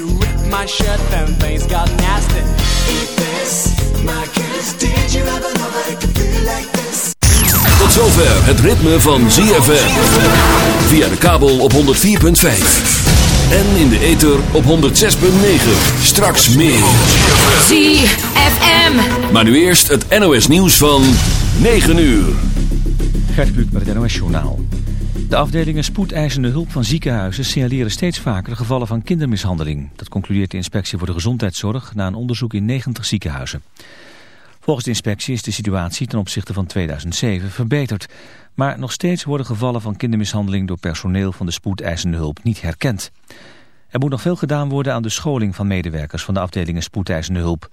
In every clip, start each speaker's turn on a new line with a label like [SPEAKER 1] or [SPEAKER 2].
[SPEAKER 1] You ripped my shirt, then things got nasty. Eat this, my kiss. Did you ever know that it could feel like this?
[SPEAKER 2] Tot zover het ritme van ZFM. Via de kabel op 104.5. En in de ether op 106.9. Straks meer.
[SPEAKER 3] ZFM.
[SPEAKER 2] Maar nu eerst het NOS nieuws van 9 uur.
[SPEAKER 4] Gert Kluk met het NOS Journaal. De afdelingen spoedeisende hulp van ziekenhuizen signaleren steeds vaker gevallen van kindermishandeling. Dat concludeert de Inspectie voor de Gezondheidszorg na een onderzoek in 90 ziekenhuizen. Volgens de inspectie is de situatie ten opzichte van 2007 verbeterd. Maar nog steeds worden gevallen van kindermishandeling door personeel van de spoedeisende hulp niet herkend. Er moet nog veel gedaan worden aan de scholing van medewerkers van de afdelingen spoedeisende hulp.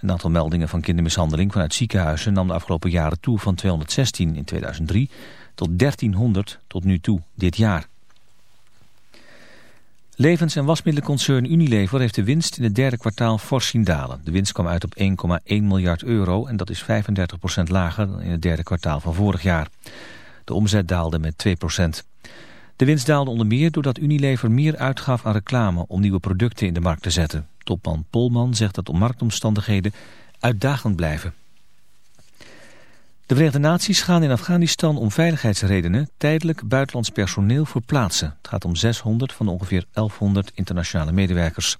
[SPEAKER 4] Een aantal meldingen van kindermishandeling vanuit ziekenhuizen nam de afgelopen jaren toe van 216 in 2003 tot 1300 tot nu toe dit jaar. Levens- en wasmiddelenconcern Unilever heeft de winst in het derde kwartaal fors zien dalen. De winst kwam uit op 1,1 miljard euro en dat is 35% lager dan in het derde kwartaal van vorig jaar. De omzet daalde met 2%. De winst daalde onder meer doordat Unilever meer uitgaf aan reclame om nieuwe producten in de markt te zetten. Topman Polman zegt dat de marktomstandigheden uitdagend blijven. De Verenigde Naties gaan in Afghanistan om veiligheidsredenen tijdelijk buitenlands personeel verplaatsen. Het gaat om 600 van de ongeveer 1100 internationale medewerkers.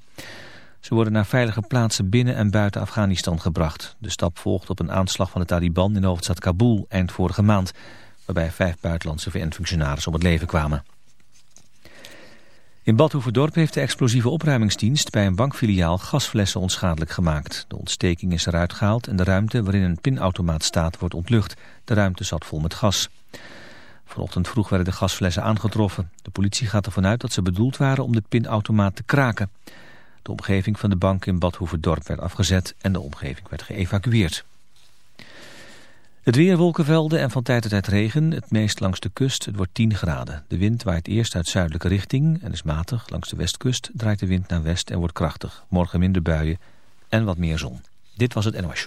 [SPEAKER 4] Ze worden naar veilige plaatsen binnen en buiten Afghanistan gebracht. De stap volgt op een aanslag van de Taliban in de hoofdstad Kabul eind vorige maand, waarbij vijf buitenlandse VN-functionarissen om het leven kwamen. In Bad Hoeverdorp heeft de explosieve opruimingsdienst bij een bankfiliaal gasflessen onschadelijk gemaakt. De ontsteking is eruit gehaald en de ruimte waarin een pinautomaat staat wordt ontlucht. De ruimte zat vol met gas. Vanochtend vroeg werden de gasflessen aangetroffen. De politie gaat ervan uit dat ze bedoeld waren om de pinautomaat te kraken. De omgeving van de bank in Bad Hoeverdorp werd afgezet en de omgeving werd geëvacueerd. Het weer, wolkenvelden en van tijd tot tijd regen. Het meest langs de kust. Het wordt 10 graden. De wind waait eerst uit zuidelijke richting en is matig. Langs de westkust draait de wind naar west en wordt krachtig. Morgen minder buien en wat meer zon. Dit was het NOS.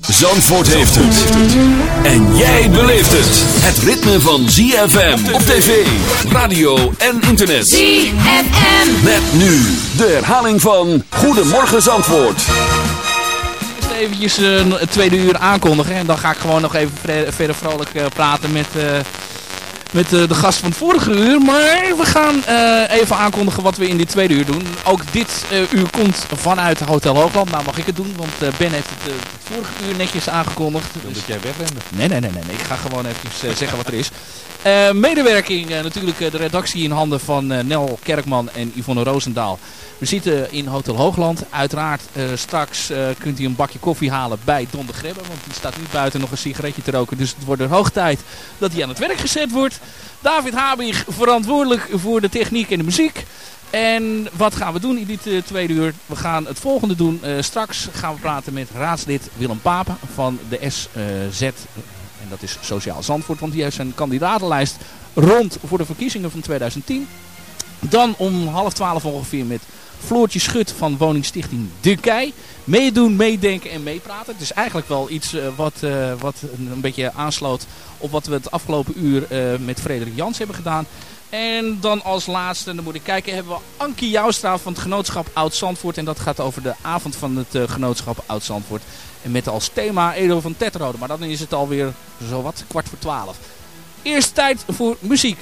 [SPEAKER 2] Zandvoort heeft het. En jij beleeft het. Het ritme van ZFM op tv, radio en internet.
[SPEAKER 3] ZFM.
[SPEAKER 2] Met nu de herhaling van Goedemorgen Zandvoort.
[SPEAKER 5] Eerst eventjes eh, het tweede uur aankondigen. En dan ga ik gewoon nog even verder vrolijk eh, praten met, eh, met eh, de gast van het vorige uur. Maar we gaan eh, even aankondigen wat we in dit tweede uur doen. Ook dit eh, uur komt vanuit Hotel Hoogland. Nou mag ik het doen, want eh, Ben heeft het, eh, vorige uur netjes aangekondigd. Dus...
[SPEAKER 6] Dat jij wegrende.
[SPEAKER 5] Nee, nee, nee, nee, nee. Ik ga gewoon even zeggen wat er is. Eh, medewerking eh, natuurlijk eh, de redactie in handen van eh, Nel Kerkman en Yvonne Roosendaal. We zitten in Hotel Hoogland. Uiteraard eh, straks eh, kunt u een bakje koffie halen bij Don de Grebbe. Want die staat nu buiten nog een sigaretje te roken. Dus het wordt er hoog tijd dat hij aan het werk gezet wordt. David Habig verantwoordelijk voor de techniek en de muziek. En wat gaan we doen in dit eh, tweede uur? We gaan het volgende doen. Eh, straks gaan we praten met raadslid Willem Papen van de SZ. En dat is Sociaal Zandvoort, want die heeft zijn kandidatenlijst rond voor de verkiezingen van 2010. Dan om half twaalf ongeveer met Floortje Schut van woningstichting De Kei. Meedoen, meedenken en meepraten. Het is eigenlijk wel iets eh, wat, wat een, beetje aansloot op wat we het afgelopen uur met Frederik Jans hebben gedaan.
[SPEAKER 1] En dan als laatste, dan moet ik kijken, hebben we Ankie Joustra van het Genootschap Oud-Zandvoort. En dat gaat over de avond van het uh, Genootschap Oud-Zandvoort. En met als thema Edo van Tetrode. Maar dan is het alweer zo wat kwart voor twaalf. Eerst tijd voor muziek.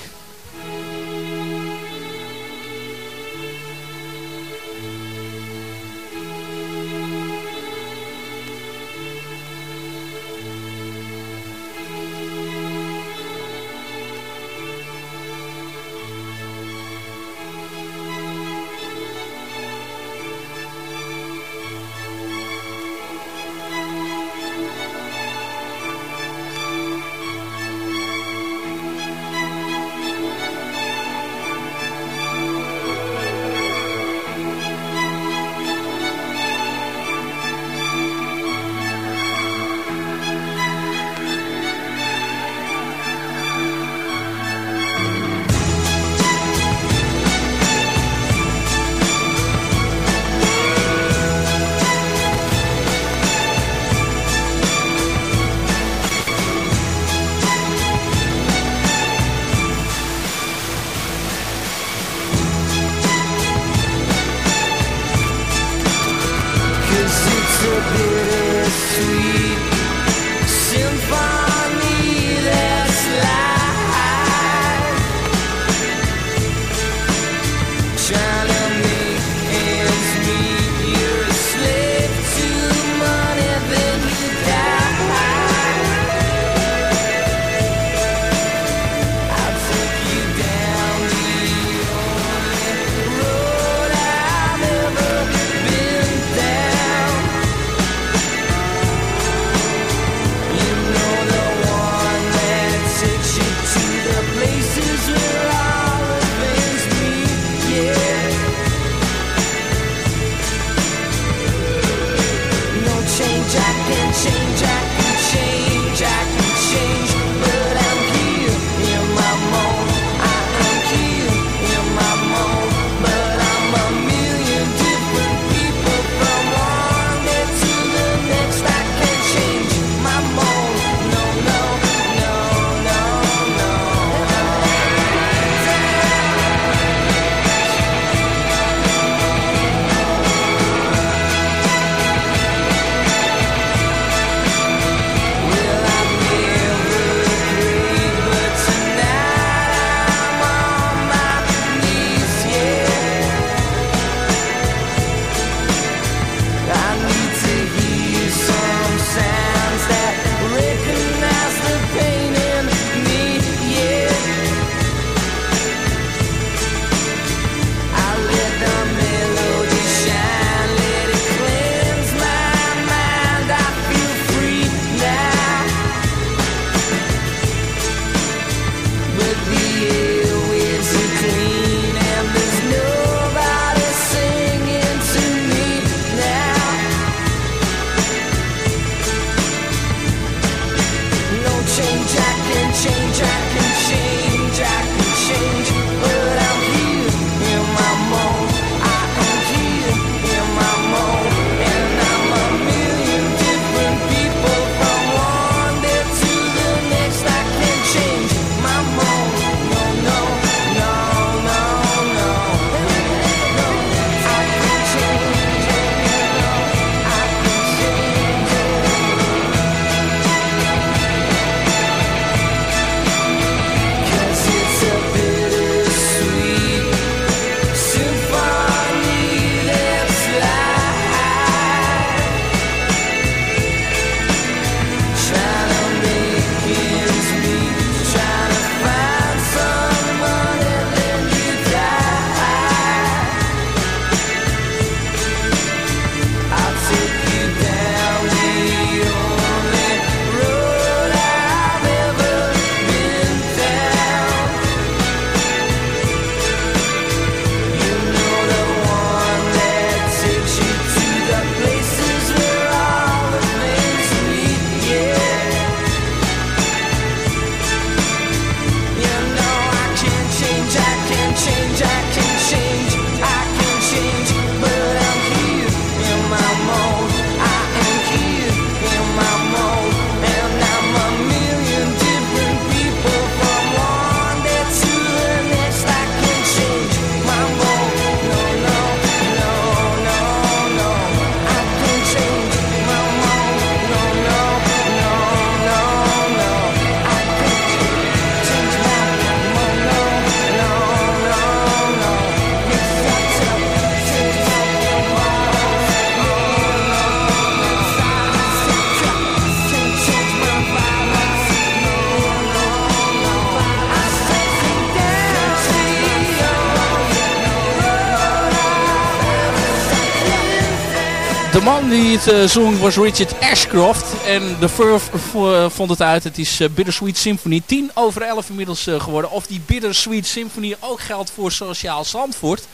[SPEAKER 5] Die het eh, zong was Richard Ashcroft. En de Furf eh, vond het uit. Het is eh, Bittersweet Symphony. 10 over 11 inmiddels eh, geworden. Of die Bittersweet Symphony ook geldt voor Sociaal Zandvoort.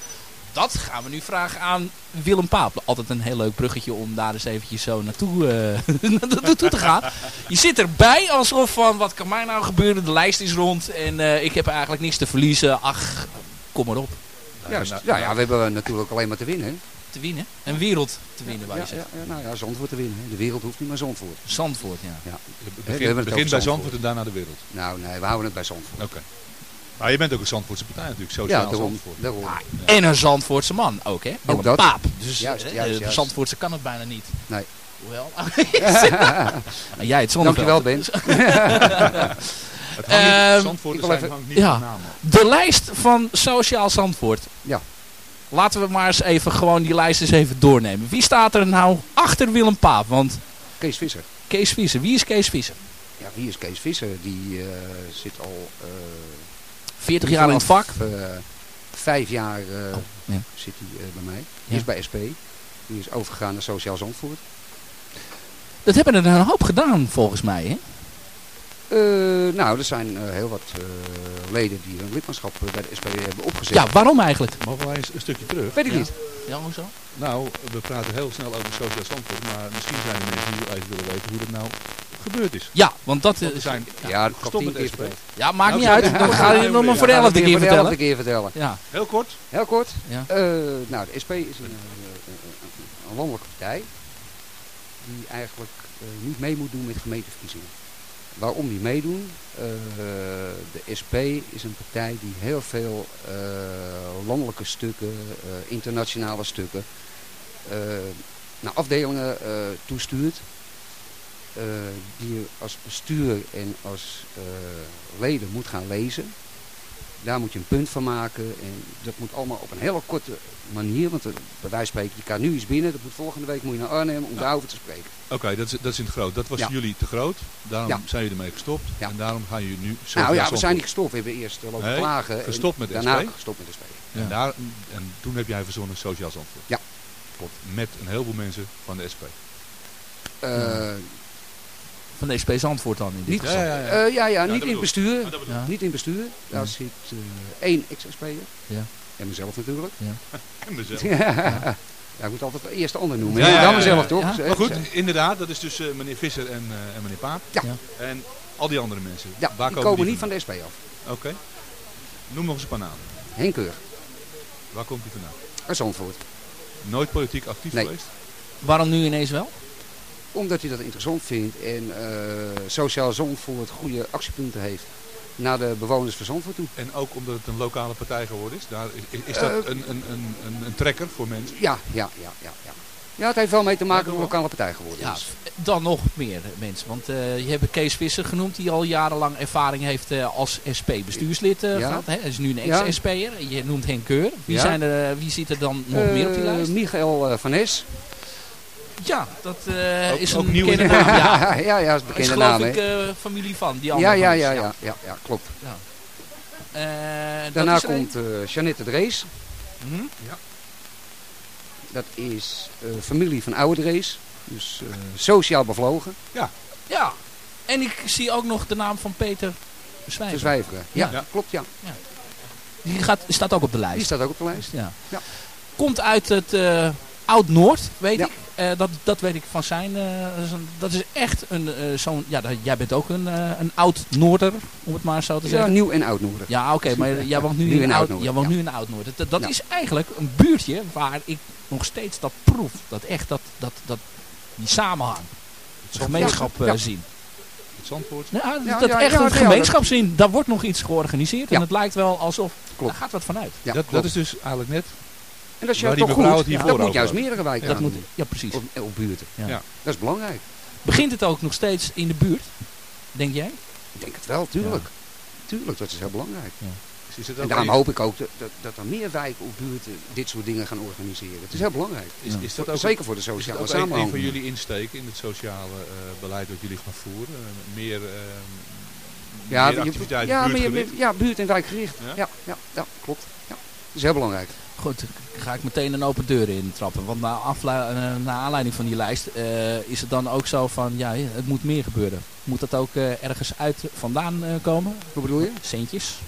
[SPEAKER 5] Dat gaan we nu vragen aan Willem Paap. Altijd een heel leuk bruggetje om daar eens eventjes zo naartoe, eh, naartoe te gaan. Je zit erbij alsof van wat kan mij nou gebeuren. De lijst is rond en eh, ik heb eigenlijk niks te verliezen. Ach, kom maar op.
[SPEAKER 6] Juist. Ja, ja, we hebben natuurlijk alleen maar te winnen.
[SPEAKER 5] Te winnen. Een wereld te winnen, waar
[SPEAKER 6] Ja,
[SPEAKER 5] je zegt.
[SPEAKER 6] ja, ja, nou ja, Zandvoort te winnen. hè. De wereld hoeft niet maar Zandvoort.
[SPEAKER 5] Zandvoort, ja.
[SPEAKER 6] Ja. Over
[SPEAKER 7] bij Zandvoort en daarna de wereld.
[SPEAKER 6] Nou, nee, we houden het bij Zandvoort.
[SPEAKER 7] Oké. Maar je bent ook een Zandvoortse partij natuurlijk, sociaal
[SPEAKER 6] Ja, daarom.
[SPEAKER 7] Zandvoort.
[SPEAKER 6] daarom.
[SPEAKER 5] En een Zandvoortse man ook, hè? Willem
[SPEAKER 6] dat.
[SPEAKER 5] Paap. Dus
[SPEAKER 6] Juist, juist,
[SPEAKER 5] de. Zandvoortse kan het bijna niet.
[SPEAKER 6] Nee.
[SPEAKER 5] Hoewel. En jij het Zonneveld.
[SPEAKER 6] Dankjewel, Ben.
[SPEAKER 7] Het hangt
[SPEAKER 5] Ehm,
[SPEAKER 7] niet, Zandvoort zijn
[SPEAKER 6] even-
[SPEAKER 7] hangt niet
[SPEAKER 5] ja.
[SPEAKER 7] namen.
[SPEAKER 5] De lijst van Sociaal Zandvoort.
[SPEAKER 6] Ja.
[SPEAKER 5] Laten we maar eens even gewoon die lijst eens even doornemen. Wie staat er nou achter Willem Paap? Want
[SPEAKER 6] Kees Visser.
[SPEAKER 5] Kees Visser. Wie is Kees Visser?
[SPEAKER 6] Ja, wie is Kees Visser? Die eh, zit al... eh,
[SPEAKER 5] 40 jaar in het vak.
[SPEAKER 6] eh, vijf jaar
[SPEAKER 5] ja.
[SPEAKER 6] zit hij bij mij. Die is bij SP. Die is overgegaan naar Sociaal Zandvoort.
[SPEAKER 5] Dat hebben er een hoop gedaan volgens mij, hè?
[SPEAKER 6] Eh, nou, er zijn eh, heel wat eh, leden die hun lidmaatschap bij de SP hebben opgezet.
[SPEAKER 5] Ja, waarom eigenlijk?
[SPEAKER 7] Mogen wij eens een stukje terug?
[SPEAKER 6] Weet ik
[SPEAKER 5] Ja.
[SPEAKER 6] niet.
[SPEAKER 5] Ja, hoezo?
[SPEAKER 7] Nou, we praten heel snel over sociaal Zandvoort, maar misschien zijn er mensen die wel even willen weten hoe dat nou gebeurd is.
[SPEAKER 5] Ja, want dat
[SPEAKER 7] Want we
[SPEAKER 5] is...
[SPEAKER 7] zijn
[SPEAKER 6] Ja, dat
[SPEAKER 7] gestopt met SP.
[SPEAKER 5] Ja, maakt
[SPEAKER 7] Nou,
[SPEAKER 5] niet uit.
[SPEAKER 7] Ja,
[SPEAKER 5] Dan ga je het nog maar voor de
[SPEAKER 6] Ja,
[SPEAKER 5] elfde keer
[SPEAKER 6] voor de elfde
[SPEAKER 5] vertellen.
[SPEAKER 6] keer vertellen.
[SPEAKER 5] Ja.
[SPEAKER 7] Heel kort.
[SPEAKER 6] Heel kort.
[SPEAKER 5] Ja.
[SPEAKER 6] Eh, nou, de SP is een, eh, een- een landelijke partij die eigenlijk eh, niet mee moet doen met gemeenteverkiezingen. Waarom die meedoen? Eh, de SP is een partij die heel veel eh, landelijke stukken, eh, internationale stukken, naar afdelingen toestuurt. die je als bestuur en als leden moet gaan lezen. Daar moet je een punt van maken. En dat moet allemaal op een hele korte manier. Want eh, bij wijze van spreken, je kan nu iets binnen. Dat moet volgende week moet je naar Arnhem om daarover te spreken.
[SPEAKER 7] Oké, dat, is, dat is in het groot. Dat was
[SPEAKER 6] Ja.
[SPEAKER 7] jullie te groot. Daarom
[SPEAKER 6] Ja.
[SPEAKER 7] zijn jullie ermee gestopt.
[SPEAKER 6] Ja.
[SPEAKER 7] En daarom gaan jullie nu sociaal
[SPEAKER 6] nou ja, we zijn niet gestopt. We hebben eerst uh, lopen
[SPEAKER 7] Nee,
[SPEAKER 6] klagen. en
[SPEAKER 7] gestopt met de
[SPEAKER 6] daarna
[SPEAKER 7] SP.
[SPEAKER 6] gestopt met de SP.
[SPEAKER 7] En, daar, en toen heb jij verzonnen sociaal Zandvoort.
[SPEAKER 6] Ja.
[SPEAKER 7] Klopt. Met een heleboel mensen van de SP.
[SPEAKER 6] Eh,
[SPEAKER 5] Van de SP Zandvoort dan in dit
[SPEAKER 6] Niet,
[SPEAKER 5] geval.
[SPEAKER 7] Ja, ja, ja.
[SPEAKER 6] eh, ja, ja,
[SPEAKER 7] dat
[SPEAKER 6] niet in bestuur.
[SPEAKER 5] Ja.
[SPEAKER 6] Niet in bestuur. Daar
[SPEAKER 5] Ja.
[SPEAKER 6] zit eh, één ex-SP'er.
[SPEAKER 5] Ja.
[SPEAKER 6] En mezelf natuurlijk.
[SPEAKER 7] En mezelf.
[SPEAKER 6] ja, ik moet altijd eerst de ander noemen.
[SPEAKER 7] Ja, ja,
[SPEAKER 6] dan
[SPEAKER 7] ja, ja.
[SPEAKER 6] mezelf toch?
[SPEAKER 5] Ja.
[SPEAKER 7] Maar goed, inderdaad, dat is dus eh, meneer Visser en, eh, en meneer Paap.
[SPEAKER 6] Ja.
[SPEAKER 5] Ja.
[SPEAKER 7] En al die andere mensen.
[SPEAKER 6] Ja,
[SPEAKER 7] Waar
[SPEAKER 6] die komen, niet van de SP af.
[SPEAKER 7] Oké. Noem nog eens een paar namen.
[SPEAKER 6] Henk Keur,
[SPEAKER 7] Waar komt die vandaan?
[SPEAKER 6] uit Zandvoort.
[SPEAKER 7] Nooit politiek actief
[SPEAKER 6] Nee.
[SPEAKER 7] geweest?
[SPEAKER 5] Waarom nu ineens wel?
[SPEAKER 6] Omdat hij dat interessant vindt en eh, Sociaal Zandvoort goede actiepunten heeft naar de bewoners van Zandvoort toe.
[SPEAKER 7] En ook omdat het een lokale partij geworden is? Daar, is, is dat
[SPEAKER 6] Eh,
[SPEAKER 7] een, een, een, een, een trekker voor mensen?
[SPEAKER 6] Ja, ja, ja, ja. Ja, ja het heeft wel mee te maken met een lokale partij geworden
[SPEAKER 5] Ja,
[SPEAKER 6] is.
[SPEAKER 5] dan nog meer mensen. Want eh, je hebt Kees Visser genoemd, die al jarenlang ervaring heeft eh, als SP-bestuurslid eh,
[SPEAKER 6] Ja.
[SPEAKER 5] gehad. Hè? Hij is nu een ex-SP'er. Je noemt Henk Keur. Wie,
[SPEAKER 6] Ja.
[SPEAKER 5] zijn er, wie zit er dan nog meer op die lijst?
[SPEAKER 6] Michael van Nes.
[SPEAKER 5] Ja, dat eh,
[SPEAKER 7] Ook-
[SPEAKER 5] is
[SPEAKER 7] ook
[SPEAKER 5] een
[SPEAKER 7] nieuw in
[SPEAKER 5] bekende
[SPEAKER 7] de
[SPEAKER 5] naam. Ja,
[SPEAKER 6] ja, ja, is een
[SPEAKER 5] is
[SPEAKER 6] bekende
[SPEAKER 5] geloof
[SPEAKER 6] naam.
[SPEAKER 5] ik
[SPEAKER 6] hè.
[SPEAKER 5] eh, familie van, die
[SPEAKER 6] ja,
[SPEAKER 5] andere
[SPEAKER 6] ja, ja,
[SPEAKER 5] is.
[SPEAKER 6] ja, ja, ja, klopt.
[SPEAKER 5] Eh, dat
[SPEAKER 6] Daarna
[SPEAKER 5] is
[SPEAKER 6] komt eh Jeannette Drees.
[SPEAKER 5] Mhm.
[SPEAKER 6] Dat is eh, familie van Oude Drees. Dus eh, sociaal bevlogen.
[SPEAKER 5] Ja, en ik zie ook nog de naam van Peter Zwijver.
[SPEAKER 6] Verzwijveren. Ja,
[SPEAKER 7] Ja.
[SPEAKER 6] klopt ja.
[SPEAKER 5] Die gaat, staat ook op de lijst.
[SPEAKER 6] Die staat ook op de lijst.
[SPEAKER 5] Ja.
[SPEAKER 6] Ja.
[SPEAKER 5] Komt uit het eh, Oud-Noord, weet
[SPEAKER 6] Ja.
[SPEAKER 5] ik. Eh, dat, dat weet ik van zijn. eh, dat, is een- dat is echt een eh, zo'n. Ja, dat- jij bent ook een, eh, een oud-Noorder, om het maar zo te
[SPEAKER 6] Ja,
[SPEAKER 5] zeggen.
[SPEAKER 6] nieuw en oud Noorden.
[SPEAKER 5] Ja, oké, maar jij woont nu,
[SPEAKER 6] Nieuw
[SPEAKER 5] in, oud,
[SPEAKER 6] Oud-Noord,
[SPEAKER 5] jij woont
[SPEAKER 6] ja.
[SPEAKER 5] nu in Oud-Noord. Dat, dat
[SPEAKER 6] Ja.
[SPEAKER 5] is eigenlijk een buurtje waar ik nog steeds dat proef. Dat echt dat, dat, dat, die samenhang. Het gemeenschap eh,
[SPEAKER 6] Ja.
[SPEAKER 5] zien.
[SPEAKER 7] Het Zandvoort?
[SPEAKER 5] Ja,
[SPEAKER 6] Ja,
[SPEAKER 5] dat
[SPEAKER 6] ja,
[SPEAKER 5] echt
[SPEAKER 6] ja,
[SPEAKER 5] een
[SPEAKER 6] ja,
[SPEAKER 5] gemeenschap zien. Daar wordt nog iets georganiseerd. En
[SPEAKER 6] Ja.
[SPEAKER 5] het lijkt wel alsof.
[SPEAKER 6] Klopt.
[SPEAKER 5] Daar gaat wat vanuit.
[SPEAKER 6] Ja,
[SPEAKER 7] dat, dat is dus eigenlijk net...
[SPEAKER 6] en dat is ja,
[SPEAKER 7] die
[SPEAKER 6] toch goed. dat moet juist meerdere wijken
[SPEAKER 5] Dat
[SPEAKER 6] gaan
[SPEAKER 5] moet, ja, precies.
[SPEAKER 6] Op, op buurten.
[SPEAKER 5] Ja.
[SPEAKER 7] Ja.
[SPEAKER 6] Dat is belangrijk.
[SPEAKER 5] Begint het ook nog steeds in de buurt? Denk jij?
[SPEAKER 6] Ik denk het wel, tuurlijk. Tuurlijk, dat is heel belangrijk.
[SPEAKER 7] Is het
[SPEAKER 6] En
[SPEAKER 7] ook
[SPEAKER 6] daarom hoop ik ook dat, dat, dat er meer wijken of buurten dit soort dingen gaan organiseren. Het is heel belangrijk.
[SPEAKER 7] Is, is dat ook,
[SPEAKER 6] Zeker voor de
[SPEAKER 7] is dat
[SPEAKER 6] sociale
[SPEAKER 7] ook een, van jullie insteken in het sociale eh, beleid dat jullie gaan voeren? Eh, meer, eh
[SPEAKER 6] Ja,
[SPEAKER 7] meer
[SPEAKER 6] ja,
[SPEAKER 7] buurtgericht?
[SPEAKER 6] ja, buurt- en wijkgericht.
[SPEAKER 7] Ja?
[SPEAKER 6] Ja, ja, ja, klopt. Ja. is heel belangrijk.
[SPEAKER 5] Goed, ga ik meteen een open deur in trappen. Want na, eh, na aanleiding van die lijst eh, is het dan ook zo van, ja, het moet meer gebeuren. Moet dat ook eh, ergens uit vandaan komen?
[SPEAKER 6] Hoe bedoel je?
[SPEAKER 5] Centjes?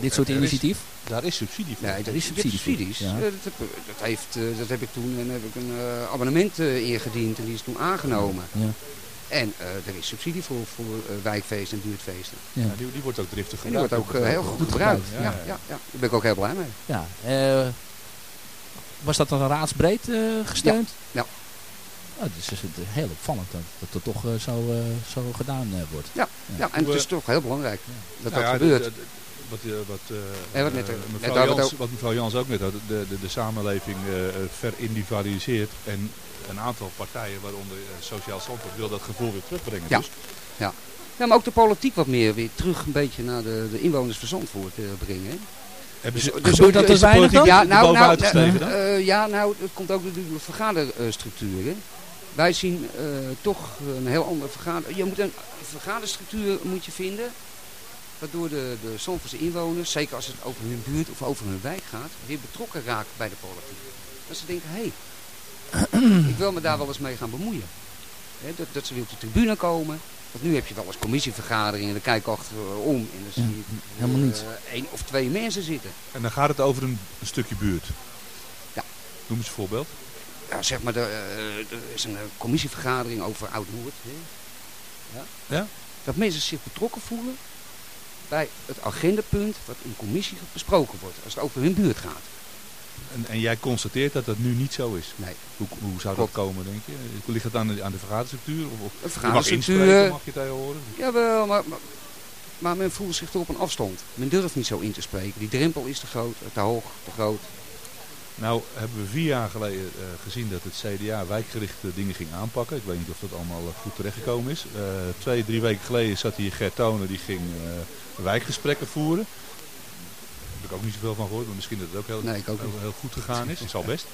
[SPEAKER 5] Dit soort
[SPEAKER 7] is-
[SPEAKER 5] initiatief?
[SPEAKER 7] Daar is subsidie voor.
[SPEAKER 6] Nee, dat
[SPEAKER 5] is subsidie voor.
[SPEAKER 6] subsidies.
[SPEAKER 5] Ja.
[SPEAKER 6] Dat, heb, dat, heeft, dat heb ik toen en heb ik een abonnement ingediend en die is toen aangenomen.
[SPEAKER 5] Ja.
[SPEAKER 6] En eh, er is subsidie voor, voor eh, wijkfeesten en buurtfeesten.
[SPEAKER 5] Ja.
[SPEAKER 7] Ja, die, die wordt ook driftig
[SPEAKER 6] En die
[SPEAKER 7] gebruikt.
[SPEAKER 6] wordt ook eh, heel goed gebruikt. Ja, ja, ja. Daar ben ik ook heel blij mee.
[SPEAKER 5] Ja, eh, was dat dan raadsbreed eh, gesteund?
[SPEAKER 6] Ja.
[SPEAKER 5] Oh, dus is het heel opvallend dat dat toch eh, zo, eh, zo gedaan eh, wordt.
[SPEAKER 6] Ja, ja. en het is toch heel belangrijk dat
[SPEAKER 7] Nou
[SPEAKER 6] dat
[SPEAKER 7] ja,
[SPEAKER 6] gebeurt.
[SPEAKER 7] Wat, eh, wat, eh,
[SPEAKER 6] Ja, wat net-
[SPEAKER 7] eh,
[SPEAKER 6] net
[SPEAKER 7] mevrouw Jans, wat mevrouw Jans ook net had, de, de, de samenleving verindividualiseert en een aantal partijen, waaronder Sociaal Zandvoort, wil dat gevoel weer terugbrengen.
[SPEAKER 6] Ja.
[SPEAKER 7] Dus
[SPEAKER 6] Ja. ja, maar ook de politiek wat meer weer terug een beetje naar de, de inwoners van Zandvoort brengen. hè.
[SPEAKER 7] hebben
[SPEAKER 6] Dus-
[SPEAKER 7] ze,
[SPEAKER 6] dus
[SPEAKER 5] Gebeurt dat te
[SPEAKER 7] is de
[SPEAKER 5] weinig
[SPEAKER 7] politiek
[SPEAKER 5] dan?
[SPEAKER 6] Ja,
[SPEAKER 7] er
[SPEAKER 6] nou, nou,
[SPEAKER 7] dan?
[SPEAKER 6] eh, ja, nou, het komt ook natuurlijk door de vergaderstructuur. hè. Wij zien eh, toch een heel andere vergader... Je moet een vergaderstructuur moet je vinden... waardoor de, de Zandvoortse inwoners, zeker als het over hun buurt of over hun wijk gaat... weer betrokken raken bij de politiek. Dat ze denken, hé, hey, ik wil me daar wel eens mee gaan bemoeien. Hè, dat, dat ze weer op de tribune komen... Want nu heb je wel eens commissievergaderingen en dan kijk ik achterom en dan zie je
[SPEAKER 5] helemaal
[SPEAKER 6] eh,
[SPEAKER 5] niets.
[SPEAKER 6] één of twee mensen zitten.
[SPEAKER 7] En dan gaat het over een, een stukje buurt.
[SPEAKER 6] Ja.
[SPEAKER 7] Noem eens een voorbeeld.
[SPEAKER 6] ja, zeg maar, eh, er is een eh, commissievergadering over Oud-Noord. hè. Ja?
[SPEAKER 7] Ja?
[SPEAKER 6] Dat mensen zich betrokken voelen bij het agendapunt wat in commissie besproken wordt. Als het over hun buurt gaat.
[SPEAKER 7] En, en jij constateert dat dat nu niet zo is.
[SPEAKER 6] Nee.
[SPEAKER 7] Hoe, hoe zou
[SPEAKER 6] Klopt.
[SPEAKER 7] dat komen, denk je? Ligt het aan de, aan de vergaderstructuur? Of, of,
[SPEAKER 6] De
[SPEAKER 7] je mag
[SPEAKER 6] vergaderstructuur,
[SPEAKER 7] inspreken, mag je?
[SPEAKER 6] Jawel, maar, maar, maar men voelt zich toch op een afstand. Men durft niet zo in te spreken. Die drempel is te groot, te hoog, te groot.
[SPEAKER 7] Nou hebben we vier jaar geleden eh, gezien dat het CDA wijkgerichte dingen ging aanpakken. Ik weet niet of dat allemaal eh, goed terechtgekomen is. Eh, twee, drie weken geleden zat hier Gert Tonen, die ging wijkgesprekken voeren. Daar heb ik ook niet zoveel van gehoord, maar misschien dat het ook heel,
[SPEAKER 6] Nee, ik ook
[SPEAKER 7] heel,
[SPEAKER 6] niet.
[SPEAKER 7] heel goed gegaan is. Het zal best.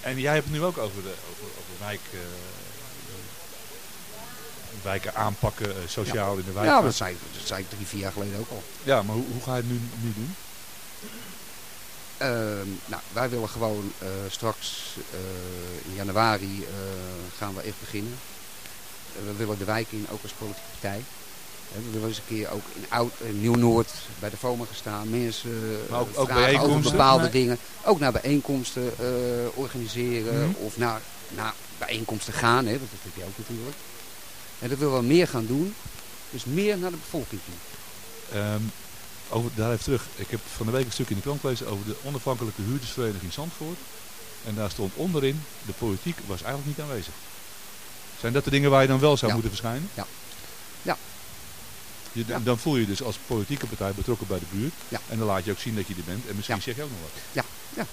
[SPEAKER 7] En jij hebt het nu ook over de, over, over wijk, eh, wijken aanpakken, eh, sociaal in de wijk.
[SPEAKER 6] Ja, dat zei, dat zei ik drie, vier jaar geleden ook al.
[SPEAKER 7] Ja, maar hoe, hoe ga je het nu, nu doen?
[SPEAKER 6] Ehm, nou, wij willen gewoon eh, straks in januari gaan we echt beginnen. We willen de wijk in, ook als politieke partij. Eh, we willen eens een keer ook in, Oud, Nieuw-Noord bij de FOMA gaan staan. Mensen eh,
[SPEAKER 7] Maar ook- ook
[SPEAKER 6] vragen over bepaalde
[SPEAKER 5] Maar-
[SPEAKER 6] dingen. Ook naar bijeenkomsten eh, organiseren
[SPEAKER 7] Mhm.
[SPEAKER 6] of naar, naar bijeenkomsten gaan. Hè, want dat heb je ook natuurlijk. En dat willen we meer gaan doen. Dus meer naar de bevolking toe.
[SPEAKER 7] Ehm, over, daar even terug. Ik heb van de week een stuk in de krant gelezen over de onafhankelijke huurdersvereniging Zandvoort. En daar stond onderin, de politiek was eigenlijk niet aanwezig. Zijn dat de dingen waar je dan wel zou
[SPEAKER 6] Ja.
[SPEAKER 7] moeten verschijnen?
[SPEAKER 6] Ja.
[SPEAKER 7] Je,
[SPEAKER 6] Ja.
[SPEAKER 7] Dan voel je je dus als politieke partij betrokken bij de buurt.
[SPEAKER 6] Ja.
[SPEAKER 7] En dan laat je ook zien dat je er bent. En misschien
[SPEAKER 6] Ja.
[SPEAKER 7] zeg je ook nog wat.
[SPEAKER 6] Ja, ja.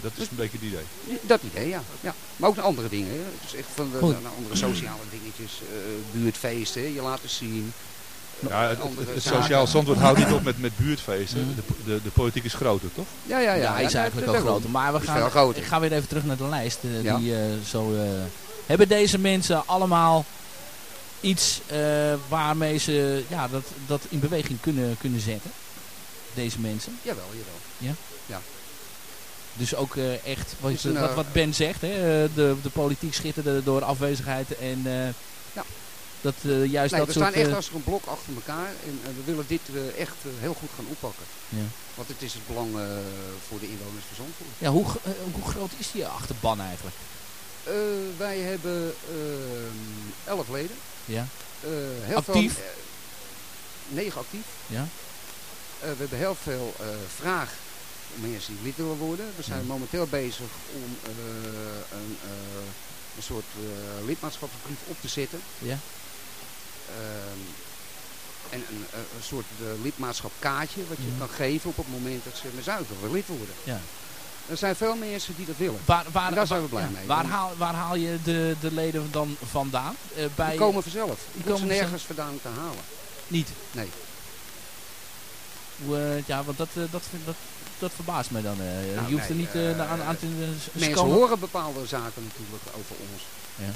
[SPEAKER 7] Dat is een beetje het idee.
[SPEAKER 6] Dat idee, ja. ja. Maar ook naar andere dingen. Hè. Dus echt van de,
[SPEAKER 5] Goed.
[SPEAKER 6] naar andere sociale dingetjes. eh buurtfeesten, je laten zien.
[SPEAKER 7] Ja, het, het, het sociaal zandwoord houdt niet op met, met buurtfeesten. De, de, de politiek is groter, toch?
[SPEAKER 6] Ja, ja, ja.
[SPEAKER 5] Ja, hij is eigenlijk al groter. Maar we gaan,
[SPEAKER 6] groter.
[SPEAKER 5] ik ga weer even terug naar de lijst. eh,
[SPEAKER 6] Ja.
[SPEAKER 5] die, eh, zo, eh, hebben deze mensen allemaal iets eh, waarmee ze ja, dat, dat in beweging kunnen, kunnen zetten? Deze mensen.
[SPEAKER 6] Jawel, jawel.
[SPEAKER 5] Dus ook eh, echt, wat,
[SPEAKER 6] Is een,
[SPEAKER 5] wat,
[SPEAKER 6] eh,
[SPEAKER 5] wat Ben zegt, hè, de, de politiek schitterde door afwezigheid en
[SPEAKER 6] Ja.
[SPEAKER 5] dat juist
[SPEAKER 6] Nee,
[SPEAKER 5] dat
[SPEAKER 6] we
[SPEAKER 5] soort...
[SPEAKER 6] staan echt als een blok achter elkaar. En we willen dit echt heel goed gaan oppakken.
[SPEAKER 5] ja.
[SPEAKER 6] Want het is het belang voor de inwoners van Zandvoort.
[SPEAKER 5] Ja, hoe, hoe groot is die achterban eigenlijk?
[SPEAKER 6] Wij hebben ehm, elf leden.
[SPEAKER 5] Ja.
[SPEAKER 6] Eh, heel
[SPEAKER 5] Actief?
[SPEAKER 6] Veel, eh, negen actief.
[SPEAKER 5] Ja.
[SPEAKER 6] Eh, we hebben heel veel vraag van mensen die lid willen worden. We zijn
[SPEAKER 5] Ja.
[SPEAKER 6] momenteel bezig om een, een soort lidmaatschapsbrief op te zetten.
[SPEAKER 5] Ja.
[SPEAKER 6] Ehm, en een, een soort uh, lidmaatschapkaartje wat je
[SPEAKER 5] Ja.
[SPEAKER 6] kan geven op het moment dat ze met zuiver willen lid worden.
[SPEAKER 5] Ja.
[SPEAKER 6] Er zijn veel mensen die dat willen.
[SPEAKER 5] Waar, waar,
[SPEAKER 6] En daar zijn we blij
[SPEAKER 5] ja,
[SPEAKER 6] mee.
[SPEAKER 5] Waar haal, waar haal je de, de leden dan vandaan? Eh, bij,
[SPEAKER 6] Die komen vanzelf. Die
[SPEAKER 5] komen
[SPEAKER 6] komen nergens vandaan te halen.
[SPEAKER 5] Niet?
[SPEAKER 6] Nee.
[SPEAKER 5] Eh, ja, want dat, eh, dat, dat, dat verbaast mij dan. eh.
[SPEAKER 6] Nou,
[SPEAKER 5] je hoeft er niet aan, aan te uh,
[SPEAKER 6] Mensen horen bepaalde zaken natuurlijk over ons.
[SPEAKER 5] Ja.